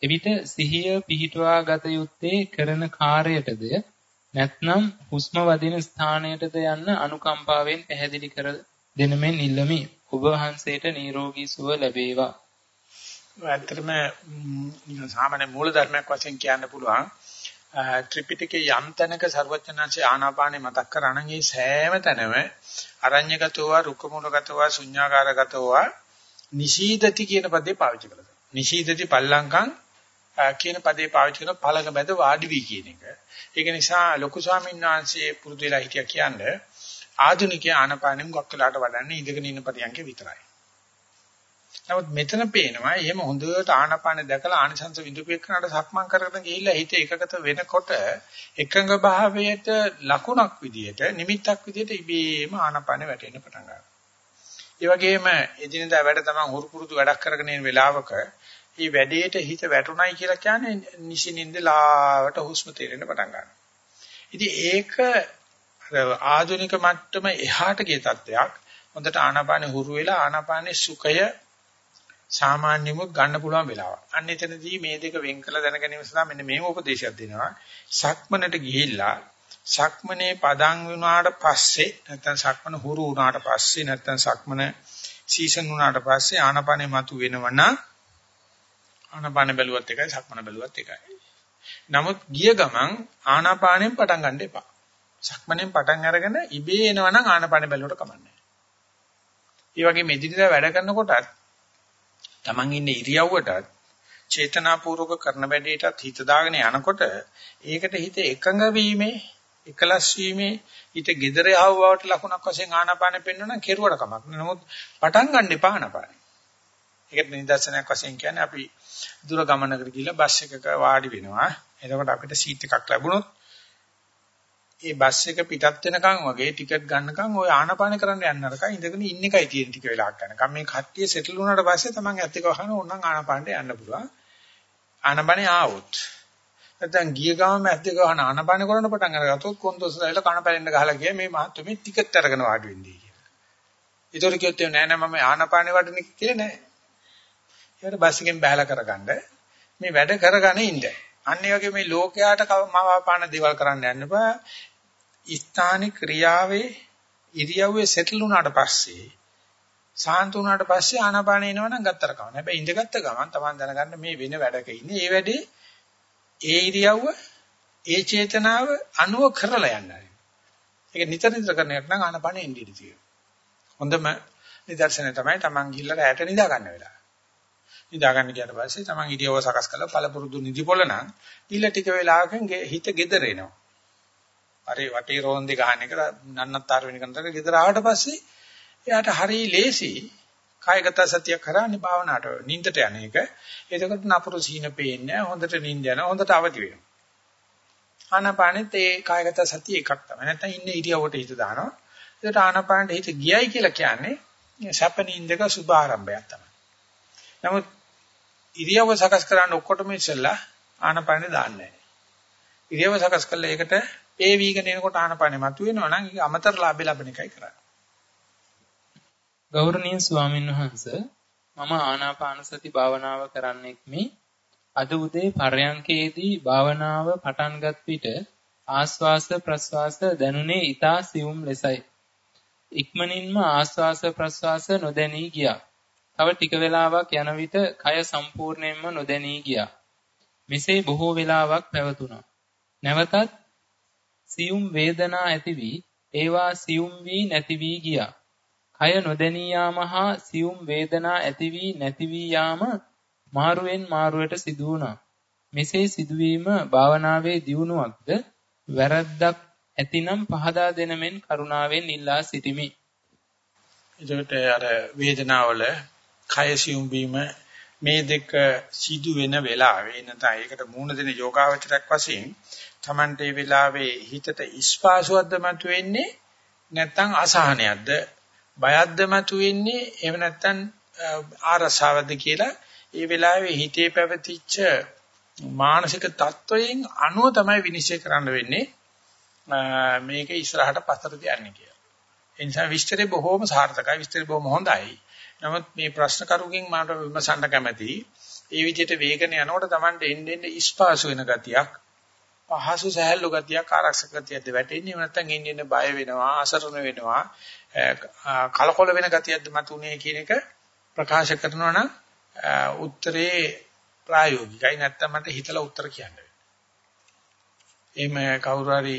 එවිට සිහිය පිහිටුවා ගත යුත්තේ කරන කාර්යයටද නැත්නම් හුස්ම වදින ස්ථානයටද යන්න අනුකම්පාවෙන් පැහැදිලි කර දෙනමෙන් ඉල්ලමි. ඔබ වහන්සේට නිරෝගී සුව ලැබේවා. ඇත්තටම සාමාන්‍ය මූල ධර්මයක් වශයෙන් කියන්න පුළුවන් ත්‍රිපිටකයේ යම් තැනක ਸਰවඥාන්සේ ආනාපානෙ මතක් කරා නම් ඒ සෑම තැනම අරඤ්‍යගතව රුක්කමූලගතව ශුඤ්ඤාකාරගතව නිශීදති කියන පදේ පාවිච්චි කළා. නිශීදති පල්ලංකම් කියන පදේ පාවිච්චි කරන පළඟ බැද වාඩි වී කියන එක. ඒක නිසා ලොකු ස්වාමීන් වහන්සේ පුරුදු වෙලා හිටියා කියන්නේ ආධුනිකයා ආනාපානෙ මුගක් වෙලාට වඩන්නේ ඉඳගෙන ඉන්න පරියන්ක විතරයි. නමුත් මෙතන පේනවා එහෙම හොඳට ආනාපාන දැකලා ආනිසංස විදුපේකනට සක්මන් කරගෙන ගිහිල්ලා හිත එකගත වෙනකොට එකඟ භාවයට ලකුණක් විදියට නිමිත්තක් විදියට ඉබේම ආනාපාන වැටෙන්න පටන් ගන්නවා. ඒ වගේම එදිනදා වැඩ තමයි හුරු පුරුදු වැඩක් කරගෙන ඉන්න වෙලාවක මේ වැඩේට හිත වැටුණයි කියලා කියන්නේ නිසිනින්දලාවට හුස්ම තේරෙන්න පටන් ගන්නවා. ඉතින් ඒක ආධුනික මට්ටම එහාට ගිය තත්ත්වයක්. හොඳට ආනාපානෙ හුරු වෙලා ආනාපානේ සුඛය සාමාන්‍යම ගන්න පුළුවන් වෙලාවක්. අන්න එතනදී මේ දෙක වෙන් කළ දැනගැනීම සඳහා මෙන්න මේ උපදේශයක් දෙනවා. සක්මනට ගිහිල්ලා සක්මනේ පදන් වුණාට පස්සේ නැත්නම් සක්මන හුරු වුණාට පස්සේ නැත්නම් සක්මන සීසන් වුණාට පස්සේ ආනපනෙ මතු වෙනවනම් ආනපන බැලුවත් එකයි සක්මන බැලුවත් එකයි. නමුත් ගිය ගමන් ආනාපානෙන් පටන් ගන්න එපා. සක්මනෙන් පටන් අරගෙන ඉබේ එනවනම් ආනාපානෙ බැලුවට කමන්නේ. ඒ වගේ මෙදිරිදා වැඩ කරනකොටත් Taman ඉන්නේ ඉරියව්වටත් චේතනාපූර්වක කරන වැඩේටත් හිත දාගෙන යනකොට ඒකට හිත එකඟ වීමේ එකලස් වීමේ හිත gedare ආවවට ලකුණක් වශයෙන් ආනාපානෙ පෙන්වන කෙරුවට කමක් නෑ. නමුත් පටන් ගන්න එපා ආනාපානෙ. ඒකට නිදර්ශනයක් වශයෙන් කියන්නේ අපි දුර ගමනකට ගිහිල්ලා බස් එකක වාඩි වෙනවා. එතකොට අපිට සීට් එකක් ලැබුණොත් ඒ බස් එක පිටත් වෙනකන් වගේ ටිකට් ගන්නකන් ওই ආනාපාන කරන්න යන්න අරක ඉඳගෙන ඉන්න එකයි තියෙන ටික වෙලාවක් ගන්නකම් මේ කට්ටිය සෙටල් වුණාට පස්සේ තමන් ඇත්ත එක වහන ඕනනම් ආනාපානට යන්න පුළුවන් ආනාපානේ ආවොත් නැත්නම් ගිය ගාම ඇත්ත එක වහන ආනාපාන කරන පටන් අරගත්තොත් කොන්දොස්ලායිලා කන පැලෙන්න ගහලා ගියා මේ මහත්තු මේ ටිකට් අරගෙන වාඩි වෙන්නේ කියලා. ඒතර කිව්වොත් නෑ නෑ මම ආනාපානේ වඩන්නේ කියලා නෑ. ඒකට බස් එකෙන් බහැලා කරගන්න මේ වැඩ කරගෙන ඉන්න. අන්න ඒ වගේ මේ ලෝකයාට මවාපාන දේවල් කරන්න යන්න බෑ. ස්ථානික ක්‍රියාවේ ඉරියව්වේ සෙටල් වුණාට පස්සේ සාන්ත වුණාට පස්සේ ආනාපාන එනවනම් ගත්තර කවන්න. හැබැයි ඉඳගත්ත ගමන් Taman දැනගන්න මේ වෙන වැඩක ඉන්නේ. ඒ වැඩේ ඒ ඉරියව්ව ඒ චේතනාව අනුව කරලා යන්නයි. ඒක නිතර නිතර කරන එක නම් ආනාපාන එන්නේ ඉතියි. හොඳම නිදර්ශනය තමයි Taman ගිහිල්ලා රැට නිදා ගන්න වෙලාව. නිදා ගන්න ගියාට පස්සේ Taman ඉරියව්ව සකස් කරලා පළපුරුදු නිදිපොළ නම් ඊළ ටික වෙලාවකින් හිත gedere එනවා. අර වටේ රෝන්දේ ගහන එක නන්නත්තර වෙන කෙනාට ගෙදර ආවට පස්සේ එයාට හරි ලේසි කායගත සතිය කරන්නේ භාවනාවට නිින්දට යන එක. එතකොට නපුරු සීන පේන්නේ හොඳට නිින්ද යනවා හොඳට අවදි වෙනවා. ආනාපානෙත් ඒ කායගත සතිය එකක් තමයි. නැත්නම් ඉන්නේ ඉරියව්වට හිත දානවා. ඒකට ආනාපානෙට හිත ගියයි කියලා කියන්නේ සැප නිින්දක සුභ ආරම්භයක් තමයි. නමුත් ඉරියව්ව සකස් කරන්න ඔක්කොටම ඉස්සෙල්ලා ආනාපානෙ දාන්නේ නැහැ. ඉරියව්ව සකස් කළා ඒකට ඒ වීගෙන එනකොට ආනපානෙ මතුවෙනවා නම් ඒක අමතර ලාභය ලැබෙන එකයි කරන්නේ. ගෞරවනීය ස්වාමීන් වහන්ස මම ආනාපාන සති භාවනාව කරන්නෙක් මේ අද උදේ පරයන්කේදී භාවනාව පටන්ගත් විට ආස්වාස ප්‍රස්වාස දැනුනේ ඊතා සියුම් ලෙසයි. ඉක්මනින්ම ආස්වාස ප්‍රස්වාස නොදැනී ගියා. තව ටික වේලාවක් යන විට කය සම්පූර්ණයෙන්ම නොදැනී ගියා. මෙසේ බොහෝ වේලාවක් පැවතුණා. නැවතත් සියුම් වේදනා ඇති වී ඒවා සියුම් වී නැති වී ගියා. කය නොදැනී යාම හා සියුම් වේදනා ඇති වී නැති වී යාම මාරුවෙන් මාරුවට සිදු වුණා. මෙසේ සිදුවීම භාවනාවේ දියුණුවක්ද වැරද්දක් ඇතිනම් පහදා දෙනමෙන් කරුණාවෙන් ඉල්ලා සිටිමි. එතකොට අර වේදනාවල කය සියුම් වීම මේ දෙක සිදු වෙන වෙලාවේ නැත්නම් ඒකට මූණ දෙන යෝගාවචරයක් වශයෙන් Tamante වෙලාවේ හිතට ඉස්පාසුවක්ද මතුවෙන්නේ නැත්නම් අසහනයක්ද බයක්ද මතුවෙන්නේ එහෙම නැත්නම් ආරසාවක්ද කියලා ඒ වෙලාවේ හිතේ පැවතිච්ච මානසික තත්වයෙන් අනුව තමයි විනිශ්චය කරන්න වෙන්නේ මේක ඉස්සරහට පස්සට යන්නේ කියලා. ඒ නිසා විස්තරේ බොහොම සාර්ථකයි විස්තරේ බොහොම හොඳයි. නමුත් මේ ප්‍රශ්න කරුගෙන් මට විමසන්න කැමතියි. ඒ විදිහට වේගන යනකොට Tamante එන්න එන්න ඉස්පාසු වෙන ගතියක් පහසු සහැල්ලු ගතියක් ආරක්ෂක ගතියක්ද වැටෙන්නේ නැත්නම් ඉන්න ඉන්න බය වෙනවා අසරණ වෙනවා කලකොල වෙන ගතියක්ද මතුනේ කියන එක ප්‍රකාශ කරනවා නම් උත්තරේ ප්‍රායෝගිකයි නැත්නම් මට හිතලා උත්තර කියන්න වෙනවා. එහෙම කවුරු හරි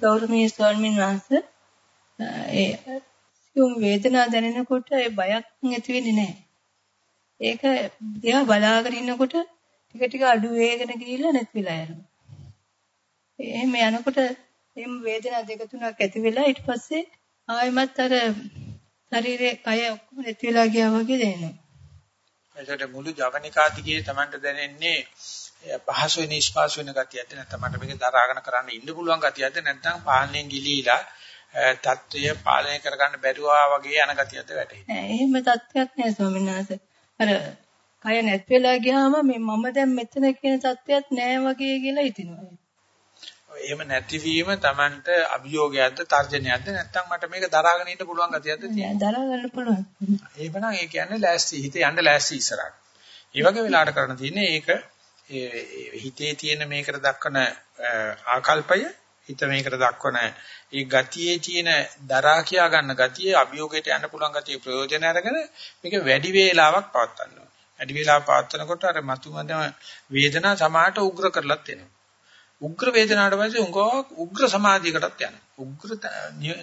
ගෞරවනීය ස්වාමීන් වහන්සේ ඒ සියුම් වේදනාව දැනෙනකොට ඒ බයක් ඇති වෙන්නේ නැහැ. ඒක දිහා බලාගෙන ඉන්නකොට ටික ටික අඩු වේගෙන ගිහිල්ලා නැති වෙලා යනවා. එහෙම යනකොට එම් වේදනා දෙක තුනක් ඇති වෙලා ඊට පස්සේ ආයෙමත් අර ශරීරයේ කය ඔක්කොම නැති වෙලා ගියා වගේ දැනෙනවා. එතකොට මුළු ජවනිකාදිගේ Tamanට දැනෙන්නේ පහසු වෙන ස්පාසු වෙන ගතියක්ද නැත්නම් මට මේක දරාගෙන කරන්න ඉන්න පුළුවන් ගතියක්ද නැත්නම් පාලනයෙන් ගිලීලා තත්ත්වය පාලනය කරගන්න බැරුවා වගේ යන ගතියක්ද වැටෙන්නේ. නෑ එහෙම තත්ත්වයක් නෑ ස්වාමීන් වහන්සේ. අර කය නැත් වෙලා ගියාම මේ මම දැන් මෙතන කියන තත්ත්වයක් නෑ වගේ කියලා හිතෙනවා. එහෙම නැතිවීම Tamanට අභියෝගයක්ද තර්ජනයක්ද නැත්නම් මට මේක දරාගෙන ඉන්න පුළුවන් ගතියක්ද තියෙන්නේ? දරා ගන්න පුළුවන්. එහෙමනම් ඒ කියන්නේ ලෑස්ති හිත යන්න ලෑස්ති ඉස්සරහට. ඒ වගේ වෙලාවට කරන්න තියෙන්නේ ඒක හිතේ තියෙන මේකට දක්වන ආකල්පය හිත මේකට දක්වන ඒ ගතියේ තියෙන දරා කියා ගන්න ගතිය අභියෝගයට යන්න පුළුවන් ගතිය ප්‍රයෝජන අරගෙන මේක වැඩි වේලාවක් පවත්වන්න ඕනේ. වැඩි වේලාවක් පවත්වනකොට අර මතුමදම වේදනා සමාහට උග්‍ර කරලත් එනවා. උග්‍ර වේදනාවට පස්සේ උංගෝ උග්‍ර සමාධියකටත් යනවා. උග්‍ර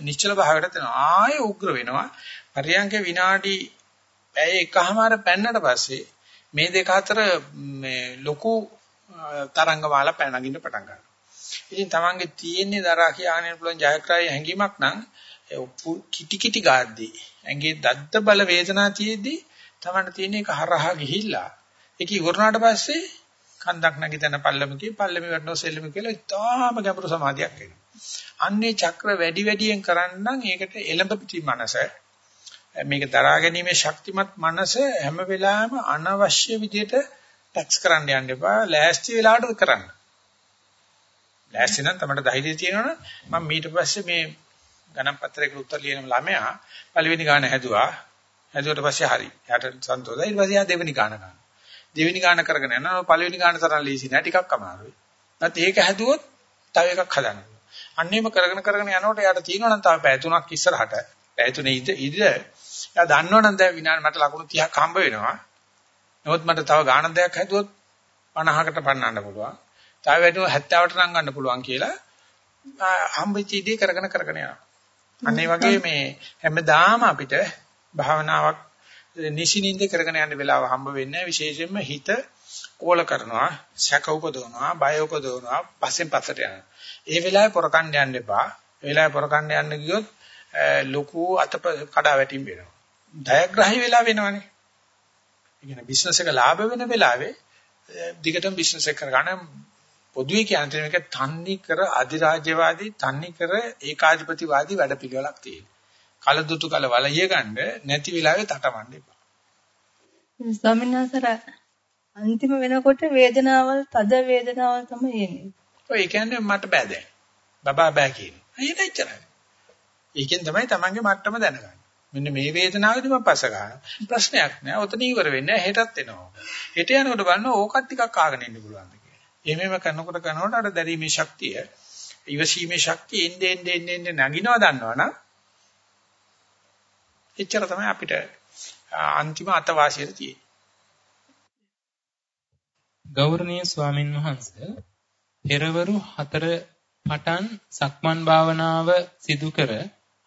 නිශ්චල භාවයකටත් යනවා. ආයෙ උග්‍ර වෙනවා. පරියන්ක විනාඩි පැය එකමාර පැන්නට පස්සේ මේ දෙක අතර මේ ලොකු තරංග මාලා පැනගින්න පටන් ගන්නවා. ඉතින් Tamange තියෙන්නේ දරා කියාගෙන පුළුවන් ජයග්‍රහය හැඟීමක් නම් කිටි කිටි ගාද්දී ඇඟේ දද්ද බල වේදනා තියෙද්දී Tamange තියෙන එක හරහා ගිහිල්ලා ඒක ඉවරනාට පස්සේ කන්දක් නැගිටින පල්ලමකේ පල්ලමේ වටනෝ සෙල්ලම කියලා ඉතාම ගැඹුරු සමාධියක් එනවා. අන්නේ චක්‍ර වැඩි වැඩියෙන් කරන්නම් ඒකට එළඹ පිටි මනස මේක දරා ගැනීමේ ශක්තිමත් මනස හැම වෙලාවෙම අනවශ්‍ය විදිහට ටැක්ස් කරන්න යන්න එපා. ලෑස්ති වෙලාවට කරන්න. ලෑස්ති නම් තමයි ධෛර්යය තියෙනවනේ මම ඊට පස්සේ මේ ගණන් පත්‍රයකට උත්තර ලියන ළමයා පළවෙනි ගාන හැදුවා. හැදුවට පස්සේ හරි. එයාට සන්තෝෂයි. ඊට පස්සේ එයා දෙවෙනි ගාන ගන්නවා. දෙවෙනි ගාන කරගෙන යනවා. පළවෙනි ගාන තරම් ලීසි නෑ ටිකක් අමාරුයි. නැත්නම් ඒක හැදුවොත් තව එකක් හදන්න. අන්නේම කරගෙන කරගෙන යනකොට එයාට තියෙනවා නම් තව පැය තුනක් ඉස්සරහට. පැය තුනේ ඉඳ ඉඳ එයා දන්නවනම් දැන් විනාඩි මට ලකුණු 30ක් හම්බ වෙනවා. නමුත් මට තව ගානක් දෙයක් හැදුවොත් 50කට පන්නන්න පුළුවන්. තව වැඩිව 70ට නම් ගන්න පුළුවන් කියලා හම්බෙච්ච ඉදී කරගෙන කරගෙන යනවා. අන්න ඒ වගේ මේ හැමදාම අපිට භාවනාවක් නිසිනින්ද කරගෙන යන්න වෙලාව හම්බ වෙන්නේ විශේෂයෙන්ම හිත කෝල කරනවා, සැක උපදවනවා, බය උපදවනවා, පස්සෙන් පස්සට යනවා. ඒ වෙලාවේ පොරකණ්ඩ යන්න එපා. ඒ වෙලාවේ පොරකණ්ඩ යන්න ගියොත් ලොකු අත කඩා වැටීම් වෙනවා. ඩයග්‍රහී වෙලා වෙනවනේ. ඒ කියන්නේ බිස්නස් එක ලාභ වෙන වෙලාවේ දිගටම බිස්නස් එක කරගන්න පොදුවේ කියන්නේ මේක තන්නේ කර අධිරාජ්‍යවාදී තන්නේ කර ඒකාධිපතිවාදී වැඩපිළිවෙලක් තියෙනවා. කලදුතු කල වලිය ගන්න නැති වෙලාවේ තටමන්න එපා. ස්වාමීන් වහන්සේ අන්තිම වෙනකොට වේදනාවල් තද වේදනාවල් තමයි එන්නේ. ඔය කියන්නේ මට බෑ දැන්. බබා බෑ කියන්නේ. ඒක එච්චරයි. ඒකෙන් තමයි Tamange මට්ටම දැනගන්නේ. මෙන්න මේ වේදනාවේදී මම පස්ස ගන්නවා. ප්‍රශ්නයක් නෑ. ඔතන ඉවර වෙන්නේ. හෙටත් එනවා. හෙට යනකොට බලන්න ඕකත් ටිකක් ආගෙන ඉන්න පුළුවන් කියලා. එහෙමම කරනකොට කරනකොට අර දැරීමේ ශක්තිය, ඉවසීමේ ශක්තිය එන්නේ එන්නේ එන්නේ නැගිනවා දන්නවනම් එච්චර තමයි අපිට අන්තිම අතවාසියට තියෙන්නේ. ගෞරවනීය ස්වාමින් වහන්සේ පෙරවරු 4 පටන් සක්මන් භාවනාව සිදු කර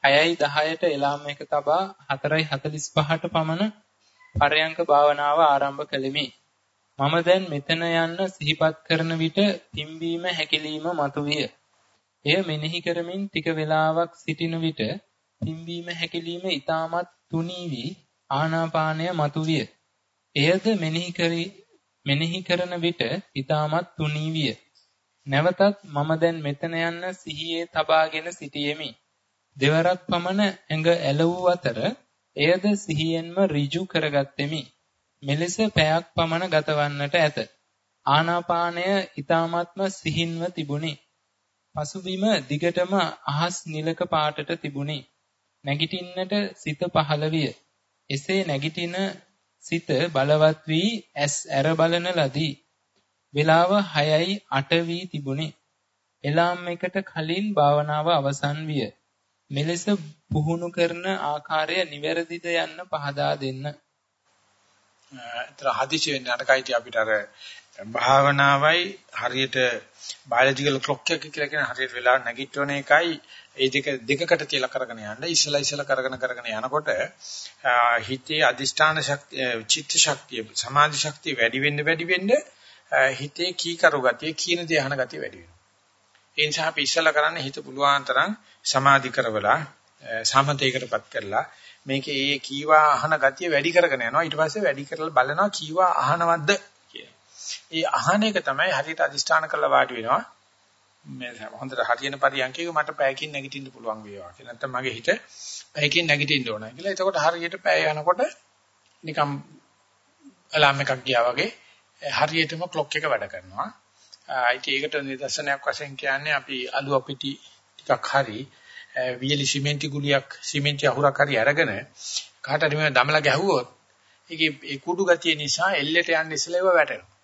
6යි 10ට එලාම් එක තබා 4:45ට පමණ පරයන්ක භාවනාව ආරම්භ කළෙමි. මම දැන් මෙතන යන්න සිහිපත් කරන විට පිම්බීම හැකිලිම මතුවිය. එය මෙනෙහි කරමින් ටික වේලාවක් සිටින විට පිම්බීම හැකිලිම ඊටමත් තුනී වී ආනාපානය මතුවිය. එයද මෙනෙහි කරි මෙනෙහි කරන විට ඊටමත් තුනී විය. නැවතත් මම දැන් මෙතන යන්න සිහියේ තබාගෙන සිටියෙමි. දෙවරක් පමණ ඇඟ ඇලවූ අතර එයද සිහියෙන්ම ඍජු කරගත්ෙමි. මෙලෙස පැයක් පමණ ගතවන්නට ඇත. ආනාපානය ඊ타මාත්ම සිහින්ව තිබුණි. පසුබිම දිගටම අහස් නිලක පාටට තිබුණි. නැගිටින්නට සිත පහළ විය. එසේ නැගිටින සිත බලවත් වී ඇස් ඇර බලන ලදී. වේලාව 6යි 8 වී තිබුණි. එලාම් එකට කලින් භාවනාව අවසන් විය. මෙලෙස පුහුණු කරන ආකාරය නිවැරදිද යන්න පහදා දෙන්න. ඒතර හදිසි වෙන්න අරකයිටි අපිට අර භාවනාවයි හරියට බයොලොජිකල් ක්ලොක් එක කියලා කියන හරියට වෙලාව නැගිටවන එකයි ඒ දෙක දෙකකට තියලා කරගෙන යන්න. ඉස්සලා ඉස්සලා කරගෙන කරගෙන යනකොට හිතේ අදිෂ්ඨාන ශක්තිය චිත්ත ශක්තිය සමාධි ශක්තිය වැඩි වෙන්න වැඩි වෙන්න හිතේ කීකරු ගතිය කියන දේ අහන ගතිය වැඩි වෙනවා. ඒ නිසා අපි ඉස්සලා කරන්නේ හිත පුළුවන් තරම් සමාධි කරවලා සමතේකටපත් කරලා මේකේ ඒ කීවා අහන ගතිය වැඩි කරගෙන යනවා. ඊට පස්සේ වැඩි කරලා බලනවා කීවා අහනවද්ද කියලා. ඒ අහන එක තමයි හරියට අදිෂ්ඨාන කරලා වාඩි වෙනවා. මේ හොඳට හරියන පරියන්කේක මට පැයකින් නැගිටින්න පුළුවන් වේවා කියලා. නැත්නම් මගේ හිත පැයකින් නැගිටින්න ඕන කියලා. එතකොට හරියට පැය යනකොට නිකම් අලාම් එකක් ගියා වගේ හරියටම ක්ලොක් එක වැඩ කරනවා. ඒකට නිදර්ශනයක් වශයෙන් කියන්නේ අපි අලු අපිටි ටිකක් හරි වියලි සිමෙන්ති ගුලියක් සිමෙන්ති අහුරක් හරි අරගෙන කාට හරි මේ දමලා ගැහුවොත් ඒකේ ඒ කුඩු ගතිය නිසා එල්ලෙට යන්න ඉස්සෙල්ලා ඒව වැටෙනවා.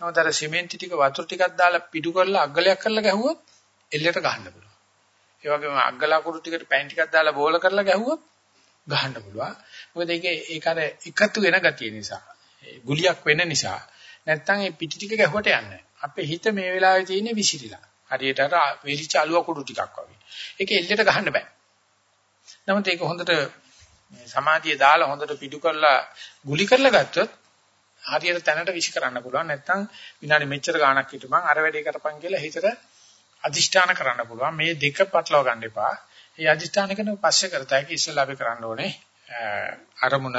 නමුත් අර සිමෙන්ති ටික වතුර ටිකක් දාලා පිටු කරලා අග්ගලයක් කරලා ගැහුවොත් එල්ලෙට ගහන්න පුළුවන්. ඒ වගේම අග්ගලා කුඩු ටිකට පෑන් ටිකක් දාලා බෝල කරලා ගැහුවොත් ගහන්න පුළුවන්. මොකද ඒකේ ඒක අර එකතු වෙන ගතිය නිසා. ගුලියක් වෙන නිසා. නැත්තම් ඒ පිටි ටික ගැහුවට යන්නේ අපේ හිත මේ වෙලාවේ තියෙන්නේ විසිරිලා. හරියට අර වෙලිච්ච අලුව කුඩු ටිකක් වගේ. ඒක එල්ලෙට ගහන්න බෑ. නමුත් ඒක හොඳට මේ සමාධිය දාලා හොඳට පිටු කරලා ගුලි කරලා ගත්තොත් හරියට තැනට විශ් කරන්න පුළුවන් නැත්නම් විනාඩි මෙච්චර ගාණක් හිටපන් අර වැඩේ කරපන් කියලා හිතට අදිෂ්ඨාන කරන්න පුළුවන් මේ දෙක පටලවා ගන්න එපා. මේ අදිෂ්ඨාන කරන පස්සේ කරතයි ඉස්සෙල්ලා අපි කරන්න ඕනේ අරමුණ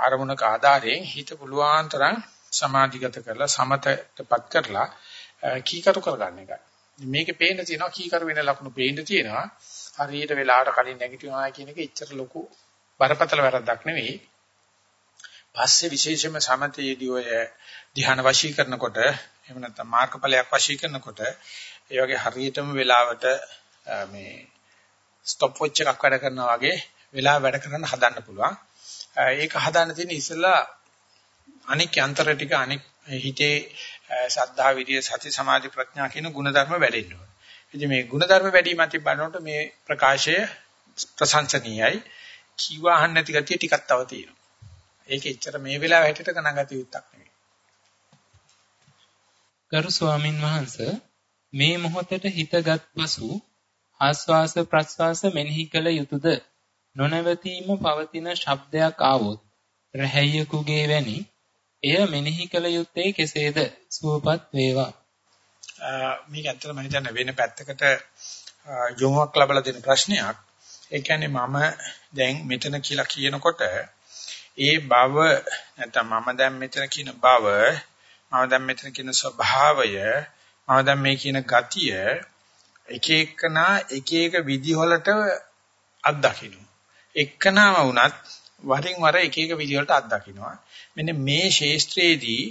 අරමුණක ආධාරයෙන් හිත පුළුවන් තරම් සමාධිගත කරලා සමතටපත් කරලා කීකරු කරගන්න එකයි. මේකේ පේන්න තියෙනවා කීකරු වෙන ලකුණු පේන්න තියෙනවා. හරියට වෙලාවට කලින් නැගිටිනවා කියන එක එච්චර ලොකු බරපතල වැරද්දක් නෙවෙයි. පස්සේ විශේෂයෙන්ම සමතයේදී ඔය ධ්‍යාන වශී කරනකොට එහෙම නැත්නම් මාර්ගඵලයක් වශී කරනකොට ඒ වගේ හරියටම වෙලාවට මේ ස්ටොප් වොච් එකක් වැඩ කරනවා වගේ වෙලාව වැඩ කරන්න හදන්න පුළුවන්. ඒක හදන්න තියෙන ඉස්සලා අනික් යන්ත්‍ර ටික අනික් හිතේ සද්ධා විරිය සති සමාධි ප්‍රඥා කියන ගුණධර්ම වැඩෙන්න ඕනේ. ඉතින් මේ ගුණධර්ම වැඩි වීමත් බලනකොට මේ ප්‍රකාශය ප්‍රශංසනීයයි. කිව්වහන් නැති ගතිය ටිකක් තව තියෙනවා. ඒක එච්චර මේ වෙලාව හැටියට ගණන් ගත යුත්තක් නෙවෙයි. ගරු ස්වාමින් වහන්සේ මේ මොහොතට හිතගත් පසු ආස්වාස ප්‍රස්වාස මෙනෙහි කළ යුතුයද? නොනවතීම පවතින ශබ්දයක් ආවොත් රැහැයියකුගේ වැනි එය මෙනෙහි කළ යුත්තේ කෙසේද? සුවපත් වේවා. මේක ඇත්තටම හිතන්න වෙන පැත්තකට යොමුවක් ලැබලා දෙන ප්‍රශ්නයක්. ඒ කියන්නේ මම දැන් මෙතන කියලා කියනකොට ඒ බව නැත්නම් මම දැන් මෙතන කියන බව මම දැන් මෙතන කියන ස්වභාවය මම දැන් මේ කියන ගතිය එක එකනා එක එක විදි වලට අත්දකින්න. එක්කනම වුණත් වරින් වර එක එක විදි වලට අත්දකින්නවා. මෙන්න මේ ශේස්ත්‍රයේදී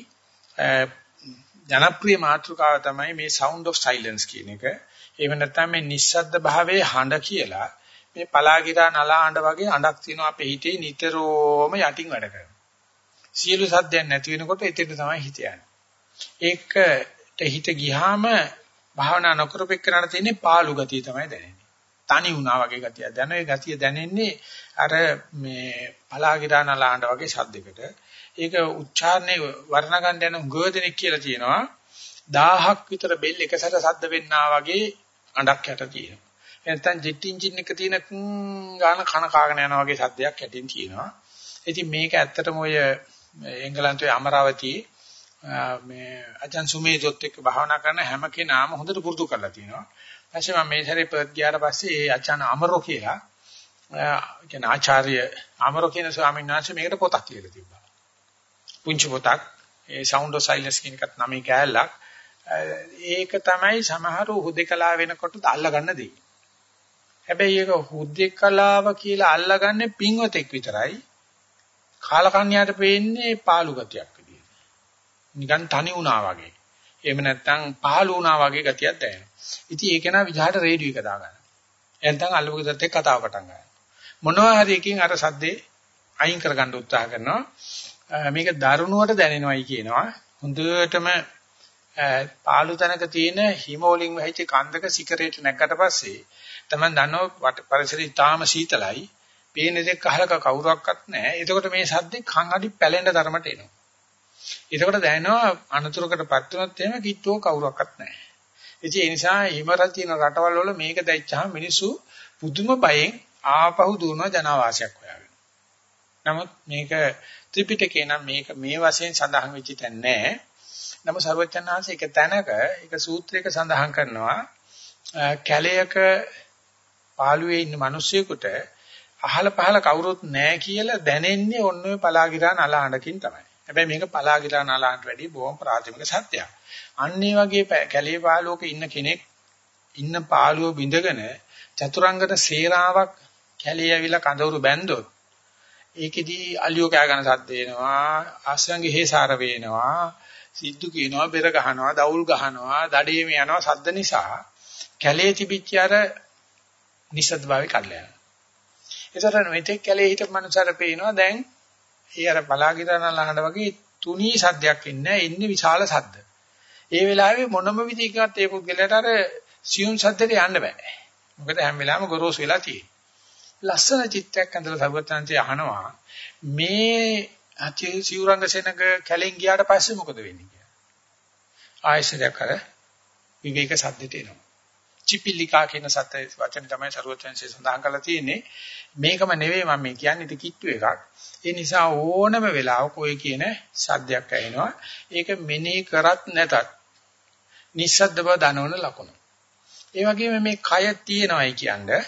ජනප්‍රිය මාතෘකාව තමයි මේ sound of silence කියන එක. එහෙම නැත්නම් මේ නිස්සද්ද භාවයේ හඬ කියලා මේ පලාගිරා නලා හඬ වගේ හඬක් තියෙනවා අපේ හිතේ නිතරම යටින් වැඩ කරනවා. සියලු සද්දයන් නැති වෙනකොට එතෙන් තමයි හිත යන්නේ. ඒකට හිත ගියාම භාවනා නොකරපෙන්නට තියෙන්නේ පාළු ගතිය තමයි දැනෙන්නේ. තනි වුණා වගේ ගතිය. දැන ඒ ගතිය දැනෙන්නේ අර මේ පලාගිරා නලා හඬ වගේ ශබ්දයකට. ඒක උච්චාරණේ වර්ණ ගන්න යන උගෝදෙනෙක් කියලා තියෙනවා 1000ක් විතර බෙල් එකසට සද්ද වෙන්නා වගේ අඬක් යට තියෙනවා. නැත්නම් ජෙට් එන්ජින් එක තියෙන ගාන කන කාගෙන යනවා වගේ සද්දයක් යටින් තියෙනවා. ඉතින් මේක ඇත්තටම ඔය එංගලන්තයේ අමරාවති මේ අජන් සුමේජොත් එක්ක භාවනා කරන හැම කෙනාම හොඳට පුරුදු කරලා තියෙනවා. ඊපස්සේ මම මේ සැරේ පර්ත් ගියාට පස්සේ ඒ අචාන අමරෝ කියලා කියන ආචාර්ය අමරෝ කියන ස්වාමීන් වහන්සේ මේකට පොතක් ලියලා තිබ්බා. පුංචි පොතක් ඒ sound of silence කියන එකත් නමේ කෑල්ලක්. ඒක තමයි සමහර හුදේකලා වෙනකොට අල්ලගන්න දෙයි. හැබැයි ඒක හුදේකලාව කියලා අල්ලගන්නේ පින්වතෙක් විතරයි. කාලකන්‍යාට පේන්නේ පාළු ගතියක් විදියට. නිකන් තනි වුණා වගේ. එහෙම නැත්නම් පහළ වුණා වගේ ගතියක් දැනෙනවා. ඉතින් ඒක නා විජහට රේඩියෝ එක දාගන්න. එතෙන් අල්ලපු ගෙදරට එක්ක කතාව පටන් ගන්නවා. මොනවා හරි එකකින් අර සද්දේ අයින් කරගන්න උත්සාහ කරනවා. මේක දරුණුවට දැනෙනවයි කියනවා. හොඳටම පාළු තැනක තියෙන හිමෝලින් වෙච්ච කන්දක සිගරට් නැග්ගට පස්සේ තමයි දන්නව පරිසරය තාම සීතලයි. පේන දෙයක් අහලක කවුරක්වත් නැහැ. එතකොට මේ සද්දේ කන් අඩි පැලෙන්න තරමට එනවා. එතකොට දැනෙනවා අනතුරකටපත් වුණොත් එහෙම කිට්ටුව කවුරක්වත් නැහැ. ඉතින් ඒ නිසා හිමරල් තියෙන රටවල් වල මේක දැච්චාම මිනිස්සු පුදුම බයෙන් ආපහු දුවනවා ජනවාසයක් හොයාගෙන. නමුත් මේක ත්‍රිපිටකේ නම් මේක මේ වශයෙන් සඳහන් වෙච්ච තැන නෑ. නමුත් සර්වඥාන්සේ එක තැනක එක සූත්‍රයක සඳහන් කරනවා කැලයක පාළුවේ ඉන්න මිනිස්සෙකුට අහල පහල කවුරුත් නැහැ කියලා දැනෙන්නේ ඔන්න ඔය පලාගිරා නලාහඬකින් තමයි. හැබැයි මේක පලාගිරා නලාහඬට වැඩිය බොහොම ප්‍රාථමික සත්‍යයක්. අන්න ඒ වගේ කැලේ පාළුවක ඉන්න කෙනෙක් ඉන්න පාළුව බිඳගෙන චතුරංගත සේරාවක් කැලේ ඇවිල්ලා කඳවුරු බැන්දොත් ඒකෙදී අලියෝ කෑ ගන්න සද්ද එනවා ආශ්‍රංගේ හේසාර වේනවා සිද්ධු කියනවා බෙර ගහනවා දවුල් ගහනවා දඩේම යනවා සද්ද නිසා කැලේ තිබිච්ච අර නිසද්ද භාවය කඩලා යනවා. ඒතර මෙතෙක් කැලේ හිටපු මනුස්සයර පේනවා දැන් ඒ අර බලාගිරන ලහඬ වගේ තුනී සද්දයක් ඉන්නේ ඉන්නේ විශාල සද්ද. ඒ වෙලාවේ මොනම විදිහකට ඒ පුද්ගලයාට අර සියුම් සද්දෙට යන්න බෑ. මොකද හැම වෙලාවෙම ගොරෝසු වෙලා තියෙන්නේ. ලස්සන චිත්‍රයක් ඇඳලා සර්වඥාන්සේ අහනවා මේ අචේ සිවුරංග සෙනඟ කැලෙන් ගියාට පස්සේ මොකද වෙන්නේ? කියලා. ආයෙසරයක් අර විවේක සද්දෙට එනවා. චිපිලිකා කියන සත්‍ය වචන තමයි සරුවචන්සේ සඳහන් කරලා තියෙන්නේ. මේකම නෙවෙයි මම මේ කියන්නේ ඉත කිට්ටු එකක්. ඒ නිසා ඕනම වෙලාවක ඔය කියන සද්දයක් ඇහෙනවා. ඒක මෙනෙහි කරත් නැතත් නිස්සද්ද බව දනවන ලකුණ. ඒ වගේම මේ කය තියෙනවයි කියන්නේ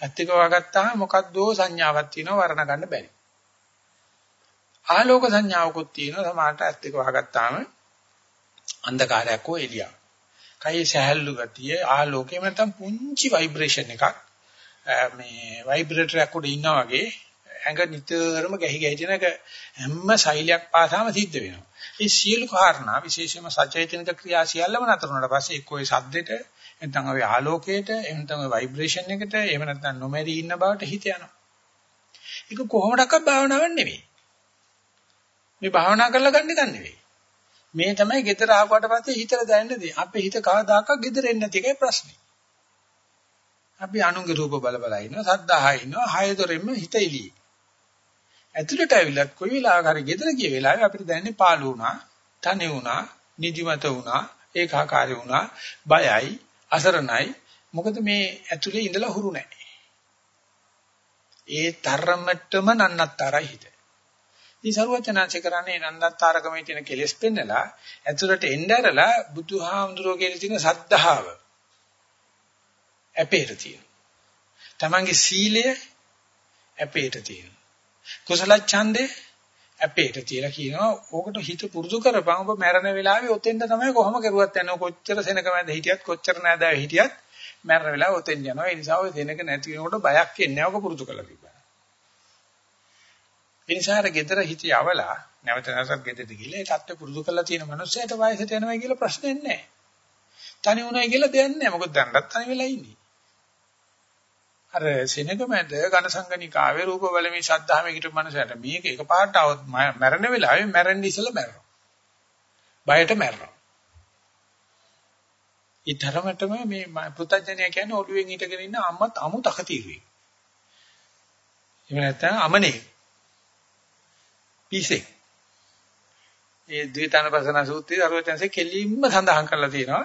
ඇත්තක වගත්තාම මොකද්දෝ සංඥාවක් තියෙනවා වර්ණ ගන්න බැරි. ආලෝක සංඥාවකුත් තියෙනවා සමහරට ඇත්තක වහගත්තාම අන්ධකාරයක් හෝ එළියක්. කයේ සැහැල්ලු ගතිය ආලෝකේ නැත්තම් පුංචි ভাইබ්‍රේෂන් එකක් මේ ভাইබ්‍රේටරයක් උඩ ඉන්නා වගේ ඇඟ නිතරම ගැහි ගැහිගෙන හැම සෛලයක් පාසාම සිද්ධ වෙනවා. මේ සියලු කාරණා විශේෂයෙන්ම සචේතනික ක්‍රියා සියල්ලම නතර වුණාට පස්සේ එක්ක ওই සද්දෙට නැත්නම් ওই ආලෝකයට නැත්නම් ওই ভাইබ්‍රේෂන් එකට එහෙම නැත්නම් නොමැරි ඉන්න බවට හිත යනවා. ඒක කොහොමඩක්වත් භාවනාවක් නෙවෙයි. මේ භාවනා කරලා ගන්න එක නෙවෙයි. මේ තමයි ගෙදර ආවට පස්සේ හිතට දැනෙන්නේ දේ. අපේ හිත කවදාකවත් ගෙදර එන්නේ නැති එකයි ප්‍රශ්නේ. අපි අනුන්ගේ රූප බල බල ඉන්නවා, සද්දාහා ඉන්නවා, හය දොරෙන්ම හිත එළියේ. ඇතුළට ඇවිලත් කොයි වෙලාවක හරි ගෙදර ගිය වෙලාවේ අපිට දැනෙන්නේ පාළු වුණා, තනි වුණා, නිදිමත වුණා, ඒකාකාරී වුණා, බයයි, අසරණයි. මොකද මේ ඇතුලේ ඉඳලා හුරු නැහැ. ඒ තරමටම නන්නත්තරයි හිත. ඉතින් සරුවචනාංශ කරන්නේ නන්දත්තරකමේ තියෙන කෙලෙස් පෙන්නලා ඇතුළට එnderලා බුදුහාමුදුරුවෝ කියන තියෙන සද්ධාව අපේට තියෙන. තමන්ගේ සීලය අපේට තියෙන. කුසල ඡන්දේ අපේට තියලා කියනවා. ඕකට හිත පුරුදු කරපන්. ඔබ මැරෙන වෙලාවේ ඔතෙන්ද තමයි කොහොම කරුවත් යනවා කොච්චර සෙනක මැද හිටියත් කොච්චර නෑදෑව හිටියත් මැරෙන වෙලාව ඔතෙන් යනවා. ඒ නිසා ඔය සෙනක නැති වෙනකොට බයක් එන්නේ නැහැ. ඔක පුරුදු කරලා තිබ්බා. එනිසාර ගෙදර හිත යවලා නැවත නැවතත් ගෙදරට ගිහලා ඒ தත්ත්ව පුරුදු කරලා තියෙන මනුස්සයට වයසට යනවා කියලා ප්‍රශ්නයක් නැහැ. තනි වුණයි කියලා දෙයක් නැහැ. මොකද දැන්වත් තනි වෙලා ඉන්නේ. අර සෙනග මැද ඝනසංගනිකාවේ රූප බලමින් ශද්ධාමේ හිටපු මනුස්සයට මේක එකපාරට આવත් මැරෙන වෙලාවේ මැරෙන්න ඉසලා මැරෙනවා. බයට මැරෙනවා. ඒ තරමටම මේ පෘථජ්ජනය කියන්නේ ඔළුවෙන් හිටගෙන ඉන්න අම්මත් අමුතක తీරුවේ. එහෙම නැත්නම් අමනේ පිසේ. ඒ ද්විතනපසන සූත්‍රයේ අරවචන්සේ කෙලින්ම සඳහන් කරලා තියෙනවා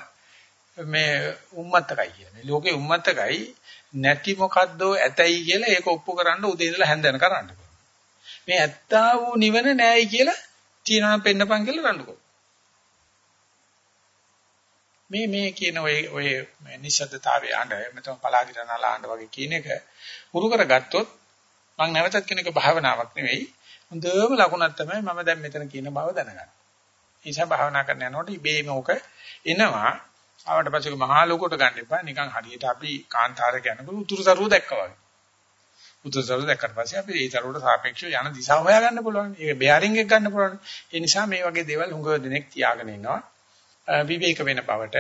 මේ උම්මත්තකයි කියන්නේ. ලෝකේ උම්මත්තකයි නැති මොකද්ද ඇතයි කියලා ඒක ඔප්පු කරන්න උදේ ඉඳලා හැන්දන කරන්න. මේ ඇත්තා වූ නිවන නෑයි කියලා තියනවා පෙන්නපන් කියලා රණ්ඩු මේ මේ කියන ඔය ඔය නිශ්ශබ්දතාවයේ ආඬ මෙතන පලාගිර නලා ආඬ වගේ කියන එක උරු කරගත්තොත් මම නැවතත් කියන එක භාවනාවක් නෙවෙයි හොඳම ලකුණක් තමයි මම දැන් මෙතන කියන බව දැනගන්න. ඒ නිසා භාවනා කරන යනකොට ඉබේම ඕක එනවා ආවට පස්සේ මහා ලෝකයට ගන්න එපා. නිකන් හරියට අපි කාන්තාරයක යනකොට උතුරු සරුව දැක්කා වගේ. උතුරු සරුව දැක්කට පස්සේ අපි ඒ සරුවට සාපේක්ෂව යන දිශාව හොයා ගන්න පුළුවන්. ඒක බෙයාරින්ග් එක ගන්න පුළුවන්. ඒ නිසා මේ වගේ දේවල් හුඟ දෙනෙක් තියාගෙන ඉන්නවා. විවේක වෙන බවට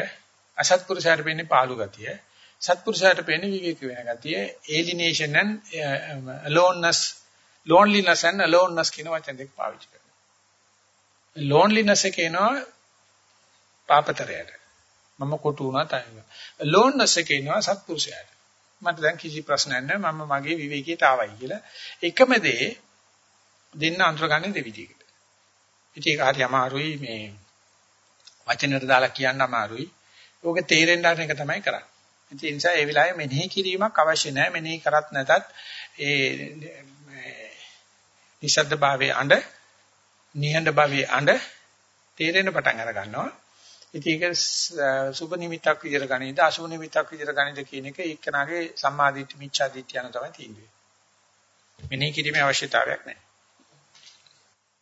අසත්පුරුෂයාට වෙන්නේ පාළු ගතිය. සත්පුරුෂයාට වෙන්නේ විවේක වෙන ගතිය. alienation and aloneness loneliness and aloneness කියන වචන දෙක පාවිච්චි කරනවා. loneliness එක එනවා පාපතරයට. මම කොටු වුණා තනියම. ලෝන්නස් එකේ ඉන්නවා සත්පුරුෂයාට. මට දැන් කිසි ප්‍රශ්නයක් නැහැ මම මගේ විවේකයට ආවයි කියලා. එකම දේ දෙන්න අඳුරගන්නේ දෙවිදිහකට. ඉතින් ඒක හරි අමාරුයි මේ වචනට දාලා කියන්න අමාරුයි. ඕක තේරෙන්න ගන්න එක තමයි කරන්නේ. ඉතින් ඒ නිසා ඒ වෙලාවේ මෙනෙහි කිරීමක් අවශ්‍ය නැහැ. මෙනෙහි කරත් නැතත් ඒ නිසද්ද භාවයේ අඬ නිහඬ භාවයේ අඬ තේරෙන පටන් අර ගන්නවා. ඉතින් ඒක සුබ නිමිත්තක් විදිහට ගනින්ද අසුබ නිමිත්තක් විදිහට ගනින්ද කියන එක එක්කනාගේ සම්මාදිට්ඨි මිච්ඡාදිට්ඨි යන තමයි තියෙන්නේ. මෙනෙහි කිරීමේ අවශ්‍යතාවයක් නැහැ.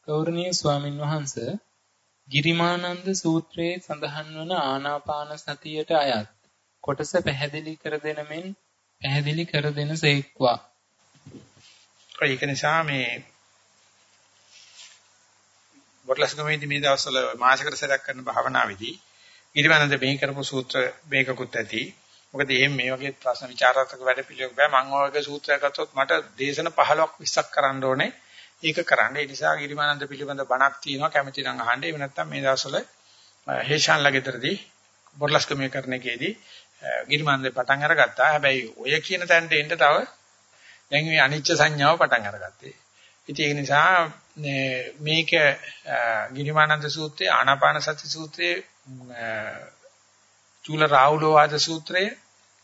ගෞරවනීය ස්වාමින් වහන්සේ ගිරිමානන්ද සූත්‍රයේ සඳහන් වන ආනාපාන සතියට අයත් කොටස පැහැදිලි කර දෙන මෙන් පැහැදිලි කර දෙන සේක්වා. ඒක නිසා මේ වොට්ලස්ගමේදී මේ දවස්වල මාසිකට සැරයක් කරන භාවනාවේදී ඊළඟට මේ කරපු සූත්‍ර මේකකුත් ඇති. මොකද එහෙම මේ වගේ ප්‍රශ්න විචාරාත්මක වැඩ පිළිවෙලක් බෑ මම ඔය වගේ සූත්‍රයක් ගත්තොත් මට දේශන 15ක් 20ක් කරන්න ඕනේ. ඒක කරන්න. ඒ නිසා ගිරිමානන්ද පිළිබඳ බණක් තියෙනවා කැමති නම් අහන්න. එහෙම නැත්නම් මේ දවස්වල හේෂාන් ළගෙතරදී බොර්ලස්කමේ කරන එකේදී ගිරිමානන්ද පටන් අරගත්තා. හැබැයි ඔය කියන තැනට එන්න තව දැන් මේ අනිච්ච සංඥාව පටන් අරගත්තේ. ඉතින් ඒ නිසා මේක ගිරිමානන්ද සූත්‍රයේ ආනාපාන සති සූත්‍රයේ චූල රාහුලෝ වාද සූත්‍රයේ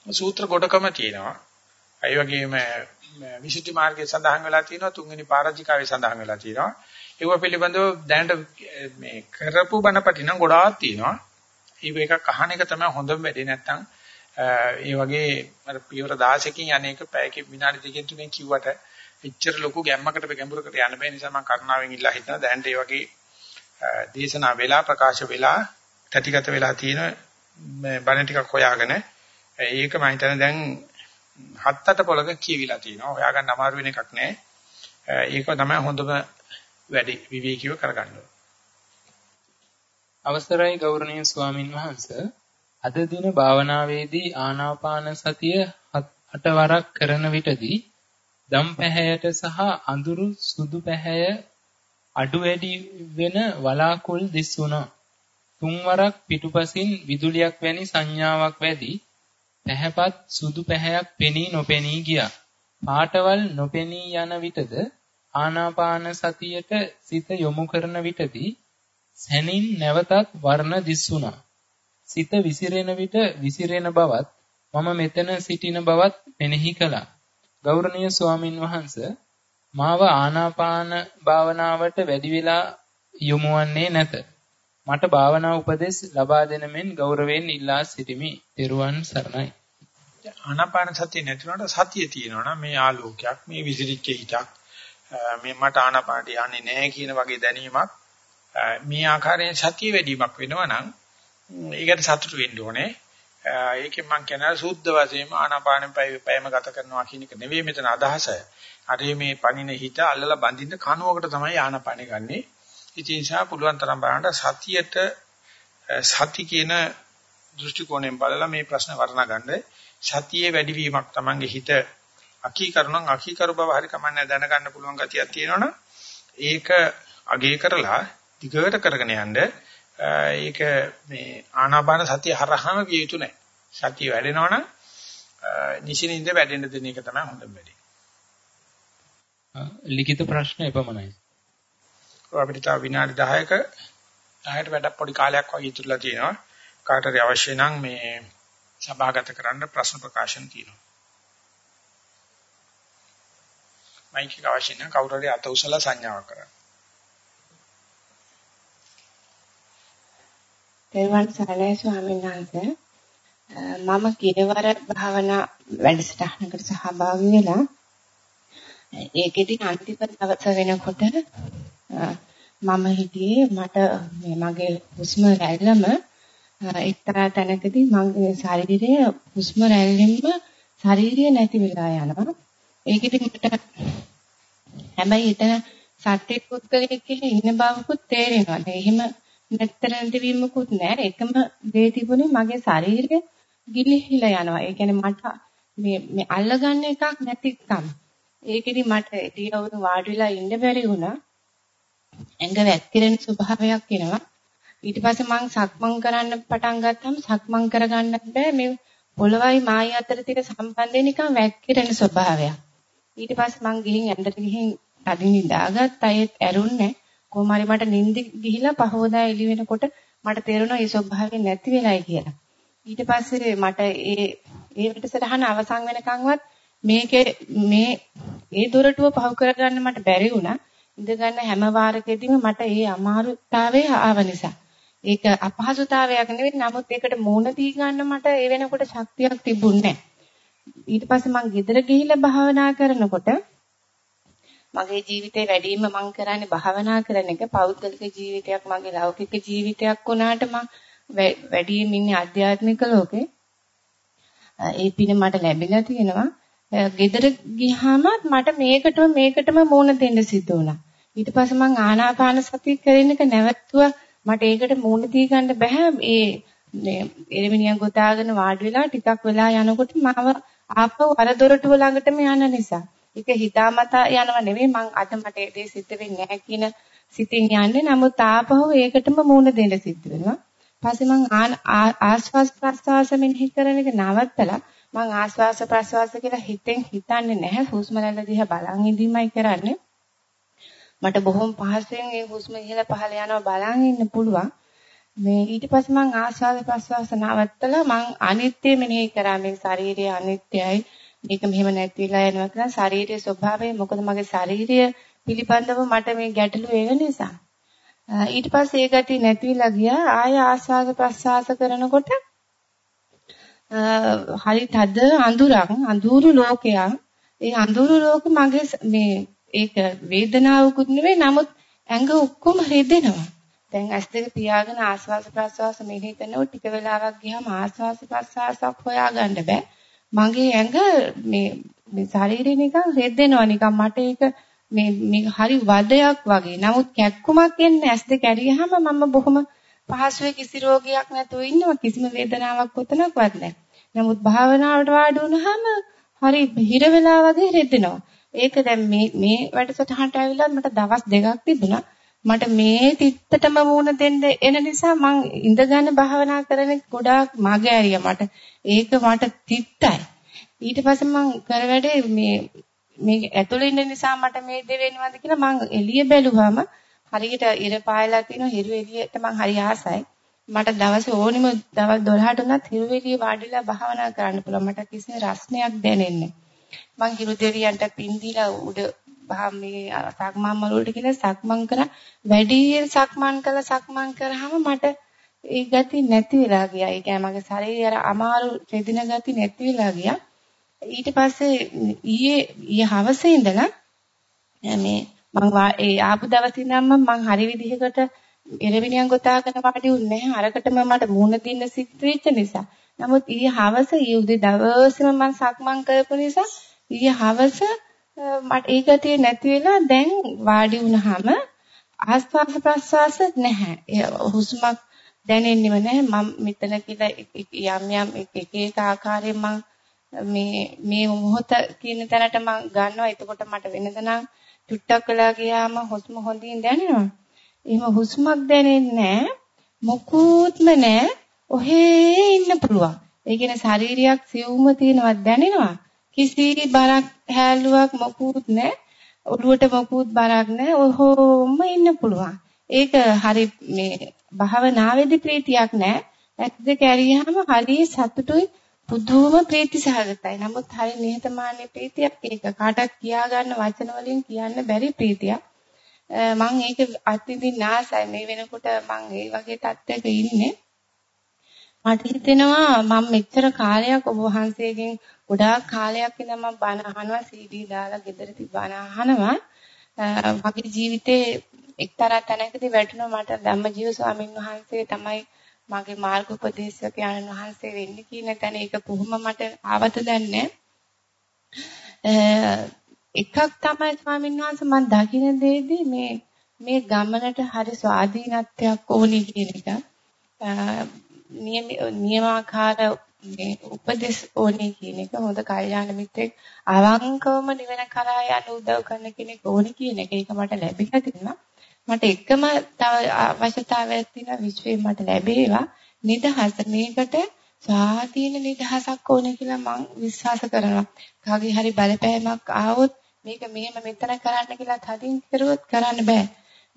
සූත්‍ර කොටකම තියෙනවා. ඒ වගේම විසුද්ධි මාර්ගයේ සඳහන් වෙලා තියෙනවා තුන්වෙනි පාරාජිකාවේ සඳහන් වෙලා තියෙනවා. ඒව පිළිබඳව දැනට මේ කරපු බණපටි නම් ගොඩාක් තියෙනවා. ඒක එකක් අහන එක තමයි හොඳම වැඩේ නැත්තම් ඒ වගේ අර පියවර 16කින් අනේක පැයකින් විනාඩි දෙකකින් තුනෙන් කිව්වට එච්චර ලොකු ගැම්මකට ගැඹුරකට යන්න බෑ නිසා මම කරුණාවෙන් ඉල්ලා හිටනවා දැනට ඒ වගේ දේශනා වෙලා ප්‍රකාශ වෙලා තටිගත වෙලා තියෙන මේ බණ ටිකක් හොයාගෙන ඒක මම හිතන්නේ දැන් හත් අට පොලක කියවිලා තියෙනවා. හොයාගන්න අමාරු වෙන එකක් නෑ. ඒක තමයි හොඳම වැඩි විවේකීව කරගන්න අවසරයි ගෞරවනීය ස්වාමින් වහන්සේ අද දින භාවනාවේදී ආනාපාන සතිය අට වරක් කරන විටදී දම් පැහැයට සහ අඳුරු සුදු පැහැය අඩු වැඩි වෙන වලාකුල් දිස් වුණා. තුන්වරක් පිටුපසින් විදුලියක් වැනි සංඥාවක් වැදි පැහැපත් සුදු පැහැයක් පෙනී නොපෙනී ගියා. පාටවල් නොපෙනී යන විටද ආනාපාන සතියට සිත යොමු කරන විටදී සැනින් නැවතත් වර්ණ දිස්සුණා. සිත විසිරෙන විට විසිරෙන බවත් මම මෙතන සිටින බවත් මෙනෙහි කළා. ගෞරවනීය ස්වාමින් වහන්සේ මාව ආනාපාන භාවනාවට වැඩි වෙලා යොමුවන්නේ නැත. මට භාවනා උපදෙස් ලබා දෙන මෙන් ගෞරවයෙන් ඉල්ලා සිටිමි. ත්වන් සරණයි. ආනාපාන සතිය නැතිනොට සතිය තියෙනවා නම් මේ ආලෝකයක් මේ විසිරිච්ච හිතක් මේ මට ආනාපානට යන්නේ නැහැ කියන වගේ දැනීමක් මේ ආකාරයෙන් සතිය වැඩිවීමක් වෙනවා නම් ඒකට සතුටු වෙන්න ඕනේ. ඒකෙන් මම කියනවා සුද්ධ වශයෙන්ම ආනාපානෙන් පැයම ගත කරනවා කියන එක නෙවෙයි මෙතන අදහස. අර මේ පණින හිත අල්ලලා බඳින්න කනුවකට තමයි ආනාපානෙ ගන්නෙ. ඉතින් නිසා පුළුවන් තරම් බලන්න සතියට සති කියන දෘෂ්ටි කෝණයෙන් බලලා මේ ප්‍රශ්න වර්ණා ගන්න. සතියේ වැඩිවීමක් Tamange හිත අකීකරණම් අකීකරු බව හරි කමන්නේ දැනගන්න පුළුවන් ගතියක් තියෙනවනම් ඒක අගේ කරලා දිගට කරගෙන යන්න ඒක මේ ආනාපාන සතිය හරහාම විය යුතු නැහැ. සතිය වැඩෙනවනම් නිසිනින්ද වැඩෙන්න දෙන එක තමයි හොඳම වැඩේ. ලිඛිත ප්‍රශ්න එපමණයි. අපිට තව විනාඩි 10ක 10ට වැඩක් පොඩි කාලයක් වගේ ඉතුරුලා තියෙනවා. කාට හරි අවශ්‍ය නම් මේ සභාගත කරන්න ප්‍රශ්න ප්‍රකාශන තියෙනවා. මයික් එක අවශ්‍ය නම් කවුරු හරි අත උසලා සංඥාවක් කරන්න. දේවන් සරණයි ස්වාමීන් වහන්සේ මම කිරවර භාවනා වැඩසටහනකට සහභාගී වෙලා ඒකෙදි අන්තිම දවස වෙනකොට මම හිතියේ මට මේ මගේ හුස්ම රැල්ලම එක්තරා තැනකදී මගේ ශරීරය හුස්ම රැල්ලෙන්ම ශරීරය නැති වෙලා යනවා. ඒකෙදි මට හැබැයි එතන සත්‍ය පුද්ගලයෙක් කියලා ඉන්න බවකුත් තේරෙනවා. එහෙම නැත්තරන්ට වීමකුත් නැහැ. එකම දේ තිබුණේ මගේ ශරීරය ගිලිහිලා යනවා. ඒ කියන්නේ මට මේ මේ අල්ලගන්න එකක් නැතිකම. ඒකෙදි මට එදියවුණු වාඩි වෙලා ඉන්න බැරි වුණා. ඇඟ වැක්කිරෙන ස්වභාවයක් එනවා. ඊට පස්සේ මං සක්මන් කරන්න පටන් ගත්තාම සක්මන් කරගන්නත් බෑ මේ පොළවයි මායි අතර තියෙන සම්බන්ධය නිකන් වැක්කිරෙන ස්වභාවයක්. ඊට පස්සේ මං ගිහින් ඇඳට ගිහින් අදින් නිදාගත්තා ඒත් ඇරුන්නේ කොහොම හරි මට නිින්ද ගිහිලා පහවදා එළි වෙනකොට මට තේරුණා මේ ස්වභාවය නැති වෙලයි කියලා. ඊට පස්සේ මට ඒ ඒ පිටසටහන අවසන් වෙනකන්වත් මේකේ මේ ඒ දොරටුව පහු කරගන්න මට බැරි වුණා. ඉඳ ගන්න හැම වාරකෙදීම මට ඒ අමාරුතාවය ආව නිසා. ඒක අපහසුතාවයක් නෙවෙයි නමුත් ඒකට මූණ දී ගන්න මට ඒ වෙනකොට ශක්තියක් තිබුණේ ඊට පස්සේ මං ගෙදර ගිහිල්ලා භාවනා කරනකොට මගේ ජීවිතේ වැඩිම මං කරන්නේ භාවනා කරන එක පෞද්ගලික ජීවිතයක් මගේ ලෞකික ජීවිතයක් වුණාට මං වැඩිම ඉන්නේ ආධ්‍යාත්මික ලෝකේ ඒ පින මට ලැබිලා තියෙනවා ගෙදර ගියාම මට මේකටම මේකටම මූණ දෙන්න සිද්ධ වුණා. ඊට පස්සේ මං ආනාපාන සතිය කරන එක නැවතුවා මට ඒකට මූණ දී ගන්න බෑ. ඒ එරමිනියන් ගොතාගෙන වාඩි වෙලා ටිකක් වෙලා යනකොට මාව ආපහු අර දොරටුව ළඟටම යන නිසා. ඒක හිතාමතා යනව නෙවෙයි. මං අද මට ඒ දේ සිද්ධ වෙන්නේ නැහැ කියන සිතින් යන්නේ. නමුත් ආපහු ඒකටම මූණ දෙන්න සිද්ධ වෙනවා. පස්සේ මං ආස්වාස් ප්‍රස්වාස මෙනෙහි කරන එක නවත්තලා මං ආස්වාස ප්‍රස්වාස කියලා හිතෙන් හිතන්නේ නැහැ. හුස්ම රැල්ල දිහා බලන් ඉඳීමයි කරන්නේ. මට බොහොම පහසුවෙන් ඒ හුස්ම ඉහළ පහළ යනවා බලන් ඉන්න පුළුවන්. මේ ඊට පස්සේ මං ආස්වාද ප්‍රස්වාස නවත්තලා මං අනිත්‍ය මෙනෙහි කරා. මේ ශරීරය අනිත්‍යයි. මේක මෙහෙම නැති වෙලා යනවා කියලා ශරීරයේ ස්වභාවය මොකද මගේ ශරීරය පිළිබඳව මට මේ ගැටලු ඒ නිසා. ඊට පස්සේ ඒ ගතිය නැති වෙලා ගියා. ආය ආස්වාද ප්‍රස්වාස කරනකොට හරි තද අඳුරක් අඳුරු ලෝකයක්. ඒ අඳුරු ලෝක මගේ මේ ඒක වේදනාවකුත් නෙවෙයි නමුත් ඇඟ ඔක්කොම හෙදෙනවා දැන් ඇස් දෙක පියාගෙන ආස්වාස ප්‍රස්වාස මෙහෙ කරනකොට ටික වෙලාවක් ගියාම ආස්වාස ප්‍රස්වාසක් හොයාගන්න බෑ. මගේ ඇඟ මේ මේ ශරීරය නිකන් රෙද්දෙනවා නිකන් මට ඒක මේ මේ හරි වදයක් වගේ. නමුත් කැක්කුමක් එන්නේ ඇස් දෙක ඇරියාම මම බොහොම පහසුවේ කිසි රෝගයක් නැතුව ඉන්නවා කිසිම වේදනාවක් කොතනකවත් නැහැ. නමුත් භාවනාවට වාඩි වුණාම හරි හිර වෙලා වගේ රෙද්දෙනවා. ඒක දැන් මේ මේ වැඩසටහනට ඇවිල්ලා මට දවස් දෙකක් තිබුණා. මට මේ තිත්තටම වුණ දෙන්න එන නිසා මං ඉඳගෙන භාවනා කරන ගොඩාක් මග ඇරියා මට. ඒක මට තිත්තයි. ඊට පස්සේ මං කර වැඩේ මේ මේ ඇතුළේ ඉන්න නිසා මට මේ දේ වෙනවද කියලා මං එළිය බැලුවාම හරියට ඉර පායලා තිනු හිරු එළියට මං හරි ආසයි. මට දවසේ ඕනිම දවල් 12ට උනත් හිරු එළිය වාඩිලා භාවනා කරන්න පුළුවන්. මට කිසිම රස්නයක් දැනෙන්නේ මං හිරු දෙවියන්ට පින් දීලා උඩ මේ සක්මන් මල වලට කියලා සක්මන් කරා වැඩියෙන් සක්මන් කළා සක්මන් කරාම මට ඒ ගති නැති වෙලා ගියා. ඒ කියන්නේ මගේ ශරීරය අර අමාරු රෙදින ගති නැති වෙලා ගියා. ඊට පස්සේ ඊයේ ඊයේ හවසේ ඉඳලා මේ මම ඒ ආපු දවසේ ඉඳන්ම මම හරි විදිහකට එරවිනියන් ගොතාගෙන වාඩි වුණේ නැහැ. අරකටම මට මුහුණ දෙන්න සිත් වෙච්ච නිසා. නමුත් ඊයේ හවස ඊයේ උදේ දවසේම මම සක්මන් කරපු නිසා ඊයේ හවස මට ඒ ගතිය නැති වෙලා දැන් වාඩි වුණාම ආස්වාද ප්‍රස්වාස නැහැ. හුස්මක් දැනෙන්නෙම නැහැ. මම මෙතන කියලා යම් යම් එක එක ආකාරයෙන් මම මේ මේ මොහොත කියන තැනට මම ගන්නවා. එතකොට මට වෙනදනම් චුට්ටක් වෙලා ගියාම හුස්ම හොඳින් දැනෙනවා. එහෙම හුස්මක් දැනෙන්නේ මොකුත්ම නැහැ. ඔහේ ඉන්න පුළුවන්. ඒ කියන්නේ ශාරීරියක් සියුම්ම තියෙනවක් දැනෙනවා. කිසි බරක් හැලුවක් මොකුත් නැහැ. ඔළුවට මොකුත් බරක් නැහැ. ඔහොම ඉන්න පුළුවන්. ඒක හරි මේ භාවනාවේදී ප්‍රීතියක් නැහැ. ඇස් දෙක ඇරියාම හරි සතුටුයි පුදුම ප්‍රීති සහගතයි. නමුත් හරි නිහතමානී ප්‍රීතියක් ඒක කාටවත් කියා ගන්න වචන වලින් කියන්න බැරි ප්‍රීතියක්. මම ඒක අත්විඳින්න ආසයි. මේ වෙනකොට මම ඒ වගේ තත්ත්වයක ඉන්නේ. මට හිතෙනවා මම මෙච්චර කාලයක් ඔබ වහන්සේගෙන් ගොඩාක් කාලයක් ඉඳන් මම බණ අහනවා CD දාලා ගෙදර තිබ්බන අහනවා. මගේ ජීවිතේ එක්තරා තැනකදී වැටුණා මට ධම්මජීව ස්වාමින් වහන්සේ තමයි මගේ මාර්ග උපදේශක යන වහන්සේ වෙන්නේ කියන තැන ඒක කොහොම මට ආවද දන්නේ. එකක් තමයි ස්වාමින් වහන්සේ මම දකින්න දෙයේදී මේ මේ ගමනට හරි ස්වාධීනත්වයක් ඕනි කියන එක. නියමාකාර මේ උපදෙස් ඕනේ කියන එක හොඳ කල්යාණ මිත්‍රෙක් අවංකවම නිවන කරා යන උදව් කරන කෙනෙක් ඕනේ කියන එක. ඒක මට ලැබිලා තිනවා මට එකම තව අවශ්‍යතාවයක් තියෙනවා විශ්වයේ මට ලැබේවා. නිදහස. මේකට ස්වාධීන නිදහසක් ඕනේ කියලා මම විශ්වාස කරනවා. කාගේ හරි බලපෑමක් ආවොත් මේක මෙහෙම මෙතන කරන්න කියලා තදින් කරුවොත් කරන්න බෑ.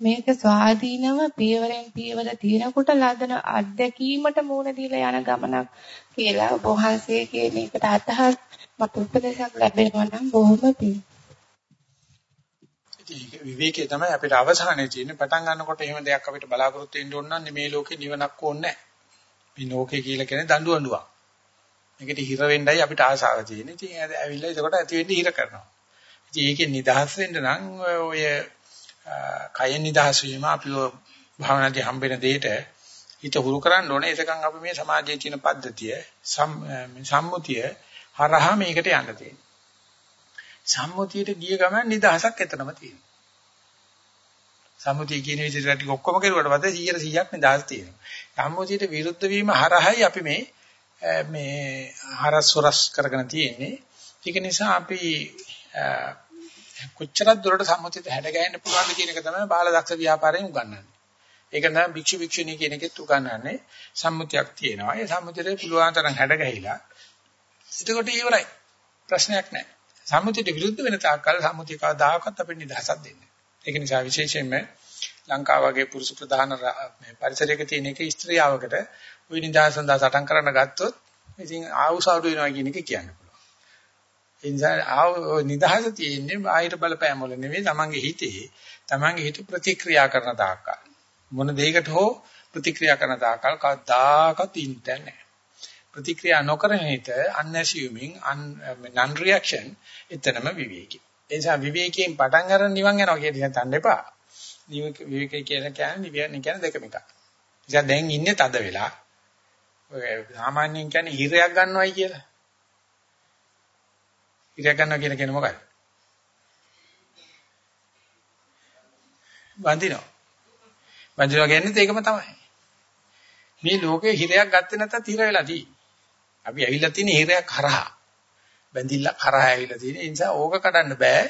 මේක ස්වාධීනව පියවරෙන් පියවර තියෙනකොට ලදන අත්දැකීමට මූණ දීලා යන ගමනක් කියලා ඔබ වහන්සේගේ මේකට අදහස් මට උපදේශයක් ලැබෙනවා නම් බොහොම පිං. විවේකයේ තමයි අපිට අවසානයේ තියෙන්නේ පටන් ගන්නකොට එහෙම දෙයක් අපිට බලාපොරොත්තු වෙන්න ඕන නම් මේ ලෝකේ නිවනක් ඕනේ නැහැ. මේ ලෝකේ කියලා කියන්නේ දඬු අඬුවක්. මේකට හිර වෙන්නයි අපිට ආසාව තියෙන්නේ. ඉතින් ඇවිල්ලා ඒකට ඇති වෙන්න හිර කරනවා. ඉතින් ඒකේ නිදහස් වෙන්න නම් ඔය කයෙන් නිදහස් වීම අපිව භාවනාදී හම්බෙන දෙයට හිත හුරු කරන්න ඕනේ. එතකන් අපි මේ සමාජයේ තියෙන පද්ධතිය සම්මුතිය හරහා මේකට යන්න තියෙනවා. සම්මුතියට ගිය ගමන් නිදහසක් එතනම තියෙනවා. සම්මුතිය කියන විදිහට ටික ඔක්කොම කරුවට පස්සේ 100 100ක් නිදහස් තියෙනවා. සම්මුතියට විරුද්ධ වීම හරහායි අපි මේ මේ හරස් හොරස් කරගෙන තියෙන්නේ. ඒක නිසා අපි කොච්චරක් දුරට සම්මුතියට හැඩ ගැහෙන්න පුළුවන්ද කියන එක තමයි බාලදක්ෂ ව්‍යාපාරයෙන් උගන්වන්නේ. ඒක නම් භික්ෂු භික්ෂුණී කියන එකෙත් උගන්වන්නේ සම්මුතියක් තියෙනවා. ඒ සම්මුතියට පුළුවන් තරම් හැඩ ගැහිලා එතකොට ඉවරයි. ප්‍රශ්නයක් නැහැ. සම්මුතියට විරුද්ධ වෙන තාක්කල් සම්මුතිය කවදාකවත් අපිට නිදහසක් දෙන්නේ නැහැ. ඒක නිසා විශේෂයෙන්ම ලංකාව වගේ පුරුෂ ප්‍රධාන මේ පරිසරයක තියෙන එක ස්ත්‍රියාවකට ওই නිදහස සඳහා සටන් කරන්න ගත්තොත් ඉතින් ආවුසාවු වෙනවා කියන එක කියන්න පුළුවන්. ඒ නිසා ආව නිදහස තියෙන්නේ බාහිර බලපෑම් වල නෙවෙයි තමන්ගේ හිතේ තමන්ගේ හිත ප්‍රතික්‍රියා කරන තාක්කල්. මොන දෙයකට හෝ ප්‍රතික්‍රියා කරන තාක්කල් කවදාකවත් ඉන්නේ නැහැ. ප්‍රතික්‍රියා නොකරන හිත unassuming non reaction එතනම විවේකී. ඒ නිසා විවේකයෙන් පටන් ගන්න නිවන් යනවා කියන එක තන්න එපා. විවේකී කියන කියන්නේ නිවන කියන්නේ දෙකම එකක්. ඉතින් දැන් ඉන්නේ තද වෙලා. ඔය සාමාන්‍යයෙන් කියන්නේ හිරයක් ගන්නවයි කියලා. හිරයක් ගන්නවා කියන කෙන මොකක්ද? වඳිනවා. වඳිනවා කියන්නේ ඒකම තමයි. මේ ලෝකේ හිරයක් ගත්තේ නැත්නම් හිර වෙලා තියෙන්නේ. අපි ඇවිල්ලා තියෙන හිරයක් හරහා. බැඳිල්ල හරහා ඇවිල්ලා තියෙන නිසා ඕක කඩන්න බෑ.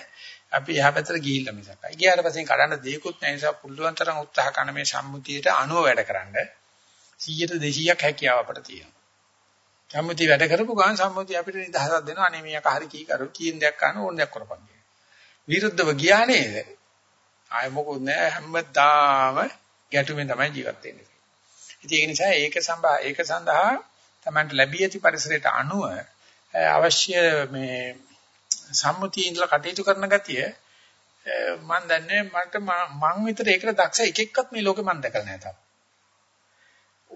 අපි එහා පැත්තට ගිහිල්ලා මිසක්. ගියාට පස්සේ කඩන්න දෙයක්වත් නැහැ නිසා පුළුවන් තරම් උත්සාහ කරන මේ සම්මුතියට අනුව වැඩ කරන්න 100ට 200ක් හැකියාව අපිට තියෙනවා. සම්මුතිය වැඩ කරපු ගමන් සම්මුතිය අපිට නිදහසක් දෙනවා. අනේ මේක හරි කී කරු කීන් දෙයක් ගන්න ඕන දෙයක් කරපන් කියන. විරුද්ධව ගියා නේද? ආය මොකොත් නැහැ හැමදාම ගැටුමෙන් තමයි ජීවත් වෙන්නේ. ඉතින් ඒක නිසා ඒක සඳහා ඒක සඳහා තමයි ලැබී ඇති පරිසරයට අනුව අවශ්‍ය මේ සම්මුතිය ඉඳලා කටයුතු කරන ගතිය මම දන්නේ මට මං විතර ඒකට දක්ෂ එක එක්කත් මේ ලෝකෙ මම දැකලා නැහැ තාම.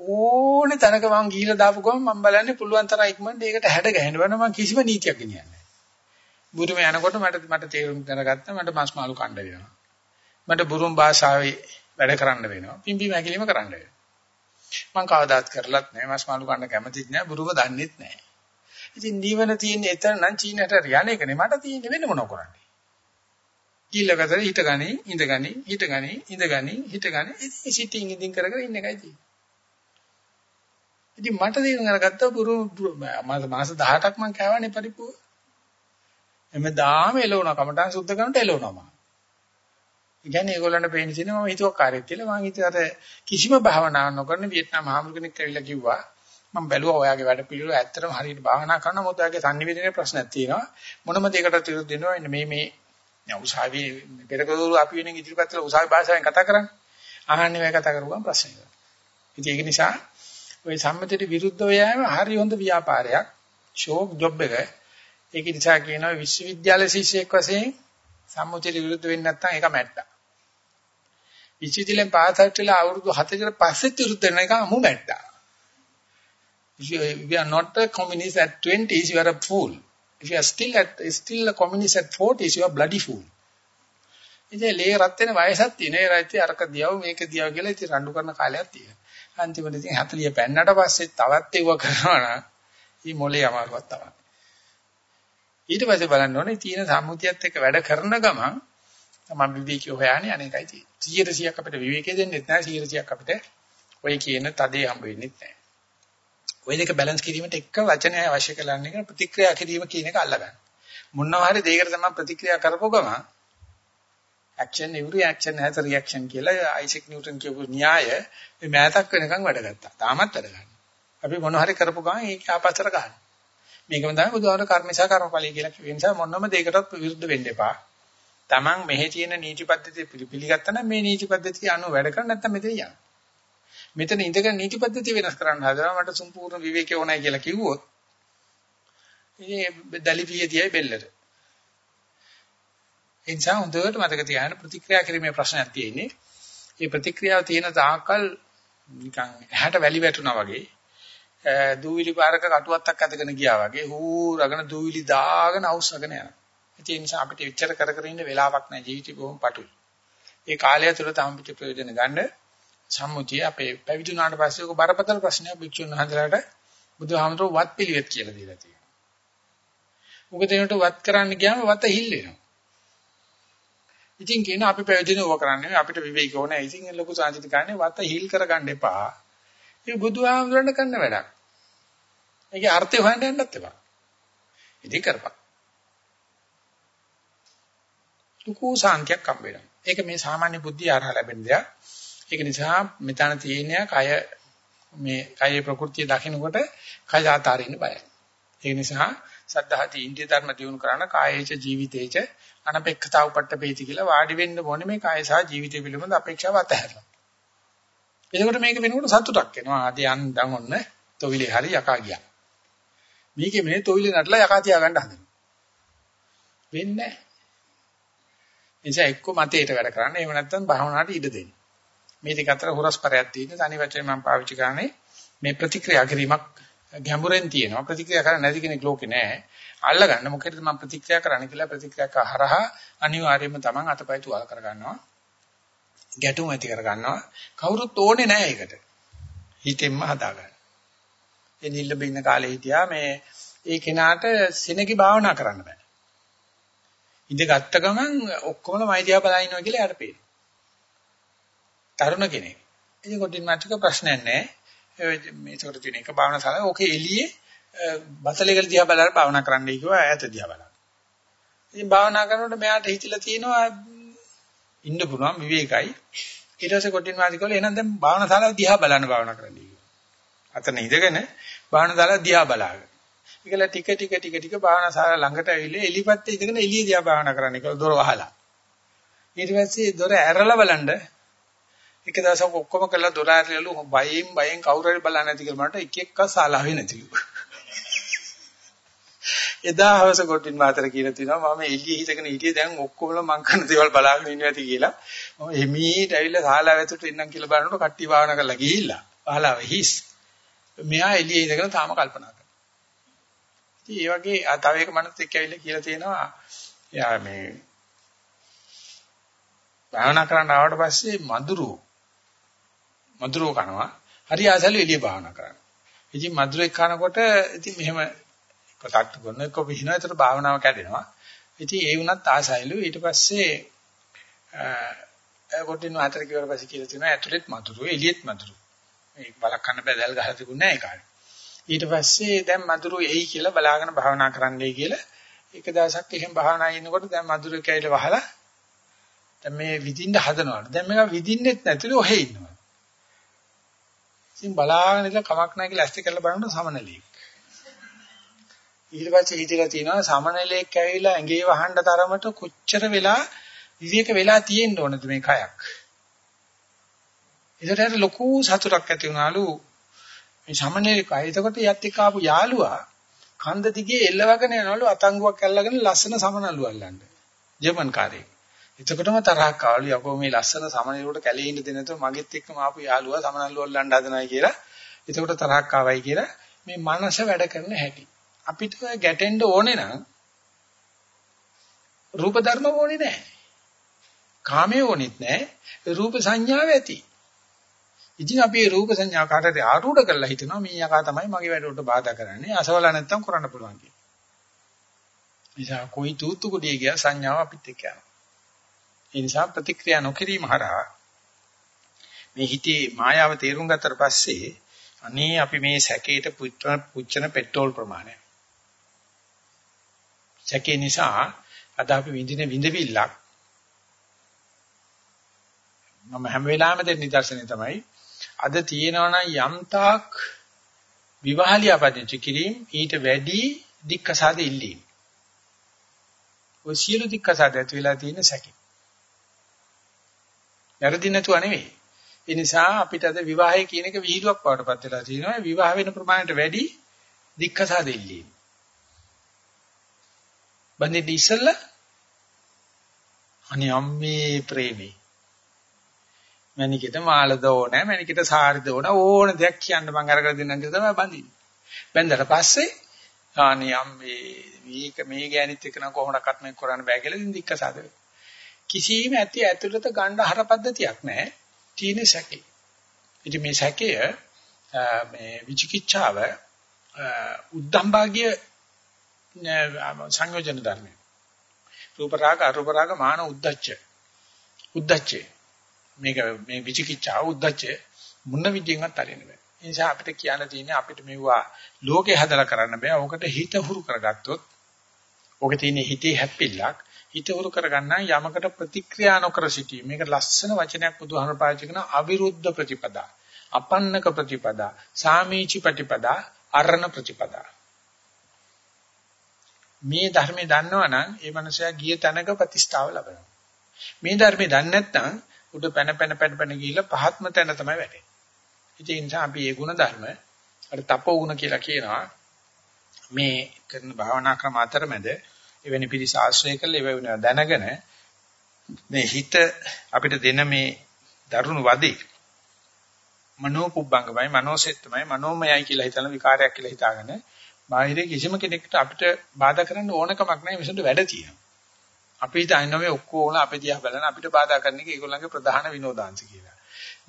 ඕනේ තැනක මං ගිහිල්ලා දාපු ගමන් මම බලන්නේ පුළුවන් තරම් ඉක්මනට ඒකට හැඩ ගැහෙනවා මම කිසිම නීතියක් ගෙනියන්නේ නැහැ. බුරුම යනකොට මට මට තේරුම් දැනගත්තා මට මස් මාළු කණ්ඩ වෙනවා. මට බුරුම් භාෂාවේ වැඩ කරන්න වෙනවා. පිම්බි මැකිලිම කරන්න වෙනවා. මං කවදාත් කරලත් නැහැ මස් මාළු කන්න කැමතිත් නැහැ බුරුම දන්නෙත් නැහැ. ඉතින් නිවන තියෙන එතන නම් චීනට යන්නේ කනේ මට තියෙන්නේ වෙන මොනව කරන්නේ. කිල්ලකතර හිටගනි ඉඳගනි හිටගනි ඉඳගනි හිටගනි ඉතින් සිටින් ඉඳින් කර කර ඉන්න එකයි තියෙන්නේ. ඉතින් මට තේරුම් අරගත්තා පුරු මාස 18ක් මං කෑවනේ පරිප්පුව. එමෙදාම එළවුණා කමටහන් සුද්ධ කරනට එළවුණා මම. කියන්නේ ඒගොල්ලන්ට පේන්නේ තියෙන මම හිතුවක් කාර්යයක් කියලා මම හිතුවා අර කිසිම භාවනාවක් නොකරන වියට්නාම් ආමරු කෙනෙක් ඇවිල්ලා කිව්වා. මම බැලුවා ඔයාගේ වැඩ පිළිවෙල ඇත්තටම හරියට භාවනා කරනවා මොකද ඔයාගේ sannivedanaye ප්‍රශ්නයක් තියෙනවා. මොනම දෙයකට විරුද්ධ වෙනවා ඉන්නේ මේ මේ උසාවි පෙරකදෝරු අපි වෙනින් ඉදිරිපත් කළ උසාවි භාෂාවෙන් කතා කරන්නේ. අහන්නේ වේ කතා කරුවම ප්‍රශ්නයක් ඉතින් ඒක නිසා ওই සම්මතයට විරුද්ධව යෑම හරි හොඳ ව්‍යාපාරයක් ෂෝක් ජොබ් එක ඒක නිසා කියනවා විශ්වවිද්‍යාල ශිෂ්‍යයෙක් වශයෙන් සම්මුතියට විරුද්ධ වෙන්නේ නැත්නම් ඒක මැට්ටා විචිතිලෙන් පාසට වෙලා අවුරුදු 7කට පස්සෙත් විරුද්ධ වෙන එක අමු මැට්ටා. If you, if you are not a communist at 20s, you are a fool. If you are still at still a communist at 40s, you are bloody fool. ඉතින් ලේ රත් වෙන වයසක් තියෙන. ඒ රයිති අරක දියව මේක දියව කියලා ඉතින් රණ්ඩු කරන කාලයක් තියෙනවා. අන්තිමට ඉතින් 40 පෙන්නට පස්සේ තවත් ඒව කරනවා නම් ඊ මොලේ අමාරුවක් තමයි. ඊට පස්සේ බලන්න ඕනේ තියෙන සම්මුතියත් එක්ක වැඩ කරන ගමන් තමයි විවේකී හොයන්නේ අනේකයි තියෙන්නේ. 100ක් අපිට විවේකී දෙන්නෙත් නැහැ 100ක් අපිට ඔය කියන තදේ හම්බ වෙන්නෙත් නැහැ. ওই දෙක බැලන්ස් කිරීමට එක වචනය අවශ්‍ය කරන්නේ ප්‍රතික්‍රියා කිරීම කියන එක අල්ලගන්න. මොනවා හරි දෙයකට තමයි ප්‍රතික්‍රියා කරපුව ගම action every action has a reaction කියලා අයිසෙක් නිව්ටන් කියපු න්‍යාය මේ මෑතක් වෙනකන් වැඩ ගත්තා. තාමත් වැඩ ගන්න. අපි මොනවා හරි කරපු ගමන් ඒක ආපස්සට ගන්න. මේකම තමයි බුදුහාමර කර්මසා කර්මඵලයි කියලා කියන නිසා මොනම දෙයකටත් විරුද්ධ වෙන්න එපා. Taman මෙහි තියෙන නීති පද්ධතිය පිළිගත්තා නම් මේ නීති පද්ධතිය අනුව වැඩ කරන්නේ නැත්නම් මෙතන යන්න. මෙතන ඉඳගෙන නීති පද්ධතිය වෙනස් කරන්න හදනවා මට සම්පූර්ණ විවේකී ඕනයි කියලා කිව්වොත් ඉතින් දලිපිය තියයි බෙල්ලට. ඒ නිසා හොඳට මතක තියාගන්න ප්‍රතික්‍රියා කිරීමේ ප්‍රශ්නයක් තියෙන්නේ. මේ ප්‍රතික්‍රියාව තියෙන තාකල් නිකන් ඇහැට වැලි වැටුණා වගේ දූවිලි පාරක කටුවත්තක් අදගෙන ගියා වගේ හූ රගන දූවිලි දාගෙන අවශ්‍යගෙන යනවා. ඒ නිසා අපිට විචාර කර කර ඉන්න වෙලාවක් නැහැ ජීවිතේ බොහොම පටුයි. ඒ කාලය තුළ තාම පිට ප්‍රයෝජන ගන්න සම්මුතිය අපේ පැවිදුණාට පස්සේ ඔක බරපතල ප්‍රශ්නයක් භික්ෂුන් වහන්සේලාට බුදුහාමතුරු වත් පිළිවෙත් කියලා දීලා තියෙනවා. මොකද ඒකට වත් කරන්න ගියාම වත හිල් වෙනවා. ඉතින් කියන අපි පැවිදිනේ ඕක කරන්නේ අපිට විවේක ඕනේ. ඉතින් ලොකු සාංශිත ගන්නේ වත හිල් කරගන්න එපා. ඒ බුදුහාමතුරන්ට කරන වැඩක්. ඒකේ අර්ථය හොයන්න යන්නත් එපා. ඉතින් කරපන්. ලুকু සාන්තියක් හම්බ වෙනවා. ඒක මේ සාමාන්‍ය බුද්ධිය ආරහ ලැබෙන දෙයක්. ඒක නිසා මෙතන තියෙන කය මේ කයේ ප්‍රകൃතිය දකින්නකොට කය ආතරින්න බයයි. ඒ නිසා සද්ධාති ඉන්ද්‍රිය ධර්ම දියුණු කරන කායේච ජීවිතේච අනපේක්ෂතාව පට්ටපේති කියලා වාඩි වෙන්න ඕනේ මේ කාය සහ ජීවිතය පිළිබඳ අපේක්ෂාව අතහැරලා. එතකොට මේක වෙනකොට සතුටක් එනවා. ආද යන් දන් ඔන්න තොවිලේ හරි යකා ගියා. මේකේ මේ තොවිලේ නටලා යකා තියාගන්න හදනවා. වෙන්නේ නැහැ. එනිසා එක්ක මතේට වැඩ කරන්න. එහෙම නැත්නම් භාවනාවට ඉඩ දෙන්න. මේ දෙක අතර හොරස්පරයක් තියෙන තනි වචනේ මම පාවිච්චි කරන්නේ මේ ප්‍රතික්‍රියා කිරීමක් ගැඹුරෙන් තියෙනවා. ප්‍රතික්‍රියා කරන්නේ නැති කෙනෙක් ලෝකේ නැහැ. අල්ල ගන්න මොකේද මම ප්‍රතික්‍රියා කරන්න කියලා ප්‍රතික්‍රියා කරහා අනිවාර්යයෙන්ම Taman අතපය තුවාල කර ගන්නවා. ගැටුම් ඇති කර ගන්නවා. කවුරුත් ඕනේ නැහැ ඒකට. හිතෙන්ම හදා ගන්න. ඒ නිල්ලඹ ඉන්න කාලේ හිටියා මේ ඒ කෙනාට සෙනගි භාවනා කරන්න බෑ. ඉඳ ගත්ත ගමන් ඔක්කොම මයිදියා බලා ඉනවා කියලා යාට පේනවා. තරුණ කෙනෙක්. ඉතින් කොටින් මාත්‍රික ප්‍රශ්නයක් නැහැ. මේකට තියෙන එක භාවනා සාලා ඕකේ එළියේ බතලෙකල දිහා බලලා භාවනා කරන්නයි කිව්වා ඈත දිහා බලන්න. ඉතින් භාවනා කරනකොට මෙයාට හිතිලා තියෙනවා ඉන්න පුළුවන් විවේකයි. ඊට පස්සේ කොටින් මාත්‍රිකවල එහෙනම් දැන් භාවනා සාලාව දිහා බලන්න භාවනා කරන්නයි කිව්වා. අතන ඉඳගෙන භාවනා සාලාව දිහා බලාගෙන. ඒකල ටික ටික ටික ටික භාවනා ශාලා ළඟට ඇවිල්ලා එලිපැත්තේ ඉඳගෙන එළිය දිහා භාවනා කරන්න කියලා දොර වහලා. ඊට පස්සේ දොර ඇරලා බලන්න එක දවසක් ඔක්කොම කළා දොර ඇරලු බයෙන් බයෙන් කවුරු හරි බලන්නේ නැති කියලා මට එක එකක් ශාලාවේ නැතිලු. එදා හවස කොටින් මාතර කියලා තිනවා මම එළියේ හිටගෙන හිටියේ දැන් ඔක්කොම මං කරන දේවල් බලාගෙන ඉන්නේ නැති කියලා. මම එමීට ඇවිල්ලා ශාලාව ඇතුළට එන්නම් කියලා බලනකොට කට්ටිය භාවනා කරලා ගිහිල්ලා. ශාලාව හිස්. මෙහා එළියේ ඉඳගෙන තාම කල්පනා ඉතින් ඒ වගේ තව එක මනසෙක් ඇවිල්ලා කියලා තියෙනවා යා මේ භාවනා කරන්න ආවට පස්සේ මధుරෝ මధుරෝ කනවා. හරි ආසල එළිය භාවනා කරනවා. ඉතින් මధుරේ කනකොට ඉතින් මෙහෙම එක තට්ටු කරන එක විහිනවා. ඒතර භාවනාව කැඩෙනවා. ඉතින් ඒ වුණත් ආසයිලු ඊට පස්සේ කොටින් හතර කිවර පස්සේ කියලා තියෙනවා ඇතුළෙත් මధుරෝ එළියෙත් මధుරෝ. මේක බලක් කන්න බැදල් ගහලා තිබුණේ නැහැ ඒ ඊට පස්සේ දැන් මధుරෝ එයි කියලා බලාගෙන භාවනා කරන්නයි කියලා එක දවසක් එහෙම භාවනා කරනකොට දැන් මధుරේ කැයිල වහලා දැන් මේ විදින්න හදනවාට. දැන් මේක විදින්නෙත් නැතිලු ඔහෙ ඉන්නවා. ඉතින් බලාගෙන ඉඳලා කමක් නැහැ කියලා ඇස්ති කරලා බලනකොට සමනලියෙක්. ඊට පස්සේ හිතලා තියෙනවා සමනලියෙක් ඇවිල්ලා ඇඟේ වහන්න තරමට කොච්චර වෙලා විවේක වෙලා තියෙන්න ඕනද මේ කයක්. ඒකට ලොකු සතුටක් ඇති වුණාලු මේ සමනලේ කය. එතකොට යත් එක්ක ආපු යාළුවා කන්ද දිගේ එල්ලවගෙන යනවලු අතංගුවක් අල්ලගෙන ලස්සන සමනලු අල්ලන්න. ජර්මන් කාරේ. එතකොටම තරහක් ආවලු යකෝ මේ ලස්සන සමනලුවට කැලේ ඉන්න දෙ නැතුව මගෙත් එක්කම ආපු යාළුවා සමනලු අල්ලන්න හදනයි කියලා. එතකොට තරහක් ආවයි කියලා මේ මනස වැඩ කරන හැටි. අපිට ගැටෙන්න ඕනේ නම් රූප ධර්ම ඕනේ නැහැ. කාමයේ ඕනෙත් නැහැ. රූප සංඥාව ඇති. ඉතින් අපි මේ රූප සංඥා කාටද ආරූඪ කරලා හිතනවා මේ යකා තමයි මගේ වැඩවලට බාධා කරන්නේ. අසවල නැත්තම් කරන්න පුළුවන් කියලා. නිසා કોઈ තූතු කුඩිය ගියා සංඥාව අපිත් එක්ක යනවා. ඒ නිසා ප්‍රතික්‍රියා නොකිරීම හරහා මේ හිතේ මායාව තේරුම් ගත්තට පස්සේ අනේ අපි මේ සැකේට පුච්චන පෙට්‍රෝල් ප්‍රමාණය. සැකේ නිසා අද අපි විඳින විඳවිල්ලක් මම හැම වෙලාවෙම දෙන නිදර්ශනය තමයි අද තියෙනවා යම් තාක් විවාහලිය පදිංචි කිරීම ඊට වැඩි දික්කසාද ඉල්ලීම. ඔය සියලු දික්කසාද ඇති වෙලා තියෙන සැකේ. වැරදි නැතුව නෙවෙයි. ඒ නිසා අපිට අද විවාහය කියන එක විහිළුවක් බවටපත් වෙලා තියෙනවා. විවාහ වෙන ප්‍රමාණයට වැඩි දික්කසාද ඉල්ලීම. බන්දිදී ඉස්සල්ලා අනේ අම්මේ ප්‍රේමී මැනිකෙට මාළද ඕනේ මැනිකෙට සාරිද ඕන ඕන දෙයක් කියන්න මං අරගෙන දෙන්නම් කියලා තමයි බඳින්නේ. බැඳලා පස්සේ ආනියම් මේ මේක මේ ගෑනිත් එක්ක නම් කොහොමඩක්වත් මේක කරන්න බෑ කියලා ඉතින් දික්කසාද කිසිම ඇති ඇතුළත ගණ්ඩ හර පද්ධතියක් නැහැ. තියෙන සැකේ. ඉතින් මේ සැකය මේ විචිකිච්ඡාව උද්දම්භාග්‍ය සංයෝජන ධර්මයි. රූප රාග අරූප රාග මාන උද්දච්ච. උද්දච්චේ මේක මේ විචිකිච්ඡාව උද්දච්චය මුන්න විදියෙන්වත් අරින්න බෑ. ඒ නිසා අපිට කියන්න තියෙන්නේ අපිට මෙවුවා ලෝකේ හදලා කරන්න බෑ. ඕකට හිත හුරු කරගත්තොත් ඕකේ තියෙන හිතේ හැප්පිල්ලක් හිත හුරු කරගන්න යමකට ප්‍රතික්‍රියා නොකර සිටීම. මේක ලස්සන වචනයක් බුදුහාමර පාවිච්චි කරන අවිරුද්ධ ප්‍රතිපදා. අපන්නක ප්‍රතිපදා. සාමීචි ප්‍රතිපදා. අරණ ප්‍රතිපදා. මේ ධර්මයේ දන්නවනම් ඒ මනුස්සයා ගිය තැනක ප්‍රතිස්ථාව ලබනවා. මේ ධර්මයේ දන්නේ නැත්නම් උඩ පැන පැන පැන පැන ගිහිල්ලා පහත්ම තැන තමයි වැටෙන්නේ. ඒ නිසා අපි මේ ಗುಣ ධර්ම අර තපෝ ගුණ කියලා කියනවා. මේ කරන භාවනා ක්‍රම අතරමැද එවැනි පිළිස ආශ්‍රය කළ එවැනි දැනගෙන මේ හිත අපිට දෙන මේ දරුණු වදේ මනෝ පුබ්බංගමයි මනෝසෙත්තමයි මනෝමයයි කියලා හිතන විකාරයක් කියලා හිතාගෙන බාහිර කිසිම කෙනෙකුට අපිට බාධා කරන්න ඕනකමක් නැහැ මිසුන්ට වැඩ තියෙනවා. අපි හිතන්නේ මේ ඔක්කොම අපේ දිහා බලන අපිට බාධා කරන එක ඒගොල්ලන්ගේ ප්‍රධාන විනෝදාංශ කියලා.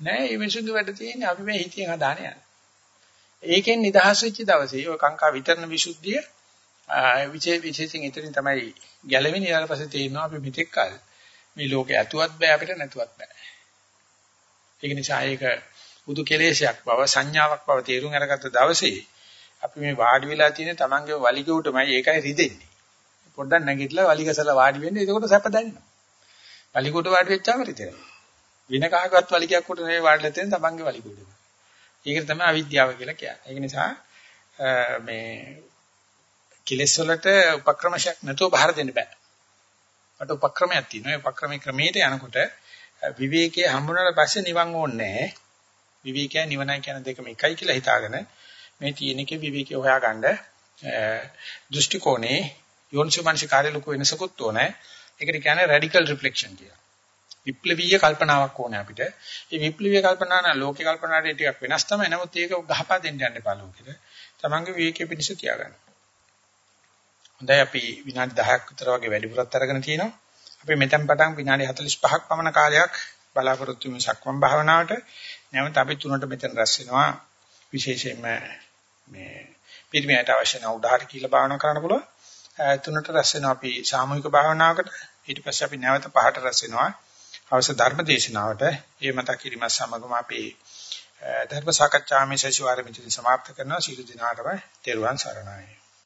නෑ මේ මිනිසුන්ගේ වැඩ තියෙන්නේ අපි මේ හිතියෙන් හදාන යන. ඒකෙන් නිදහස් වෙච්ච දවසේ ඔය කාංකා විතරන විසුද්ධිය විශේෂ විශේෂයෙන් ඉතින් තමයි ගැලවෙන්නේ ඊට පස්සේ තේරෙනවා අපි මෙතෙක් කල මේ ලෝකේ ඇතුවත් බෑ අපිට නැතුවත් බෑ. ඒක නිසා ඒක බුදු කෙලේශයක් බව සංඥාවක් බව තේරුම් අරගත්ත දවසේ අපි මේ වාඩි වෙලා තියෙන තමන්ගේ වලිගුටමයි ඒකයි රිදෙන්නේ. පොඩ්ඩක් නැගිටලා වලිගසලා වාඩි වෙන්න එතකොට සැප දැනෙනවා. වලිගුට වාඩි වෙච්චාම රිදෙනවා. වින කහකවත් වලිගයක් උට නෙවෙයි වාඩිලා තියෙන තමන්ගේ වලිගුටම. ඒක තමයි අවිද්‍යාව කියලා කියන්නේ. ඒක නිසා මේ කෙලෙස් වලට උපක්‍රමයක් නැතුව බාර දෙන්න බෑ. මට උපක්‍රමයක් තියෙනවා. ඒ උපක්‍රමයේ ක්‍රමයට යනකොට විවේකයේ හම්බුනාට පස්සේ නිවන් ඕනේ නැහැ. විවේකය නිවනයි කියන දෙකම එකයි කියලා හිතාගෙන මේ තියෙනකේ විවේකී හොයාගන්න දෘෂ්ටි කෝණේ යෝනිසමංශ කාර්ය ලොකු වෙනසකුත් ඕනේ. ඒකට කියන්නේ රැඩිකල් රිෆ්ලෙක්ෂන් කියලා. විප්ලවීය කල්පනාවක් ඕනේ අපිට. මේ විප්ලවීය කල්පනා නම් ලෝකේ කල්පනාට ටිකක් වෙනස් තමයි. නමුත් ඒක ගහපා දෙන්න යන්න එපා ලෝකෙට. තමන්ගේ විවේකයේ පිණිස තියාගන්න. හොඳයි අපි විනාඩි 10ක් විතර වගේ වැඩිපුරත් අරගෙන තිනවා. අපි මෙතෙන් පටන් විනාඩි 45ක් පමණ කාලයක් බලාපොරොත්තු වෙමු සක්මන් භාවනාවට. නැවත අපි තුනට මෙතන රැස් වෙනවා. විශේෂයෙන්ම මේ පිරිමියට අවශ්‍ය නැ උදාහරණ කියලා භාවනා කරන්න පුළුවන්. තුනට රැස් වෙනවා අපි සාමූහික භාවනාවකට. ඊට පස්සේ අපි නැවත පහට රැස් වෙනවා. අවශ්‍ය ධර්ම දේශනාවට. ඒ මතක් කිරීම සමගම අපි ධර්ම සාකච්ඡාමේ සෙසුවාරෙ මෙතන සමාප්ත කරනවා. සීල දිනාටම තෙරුවන් සරණයි.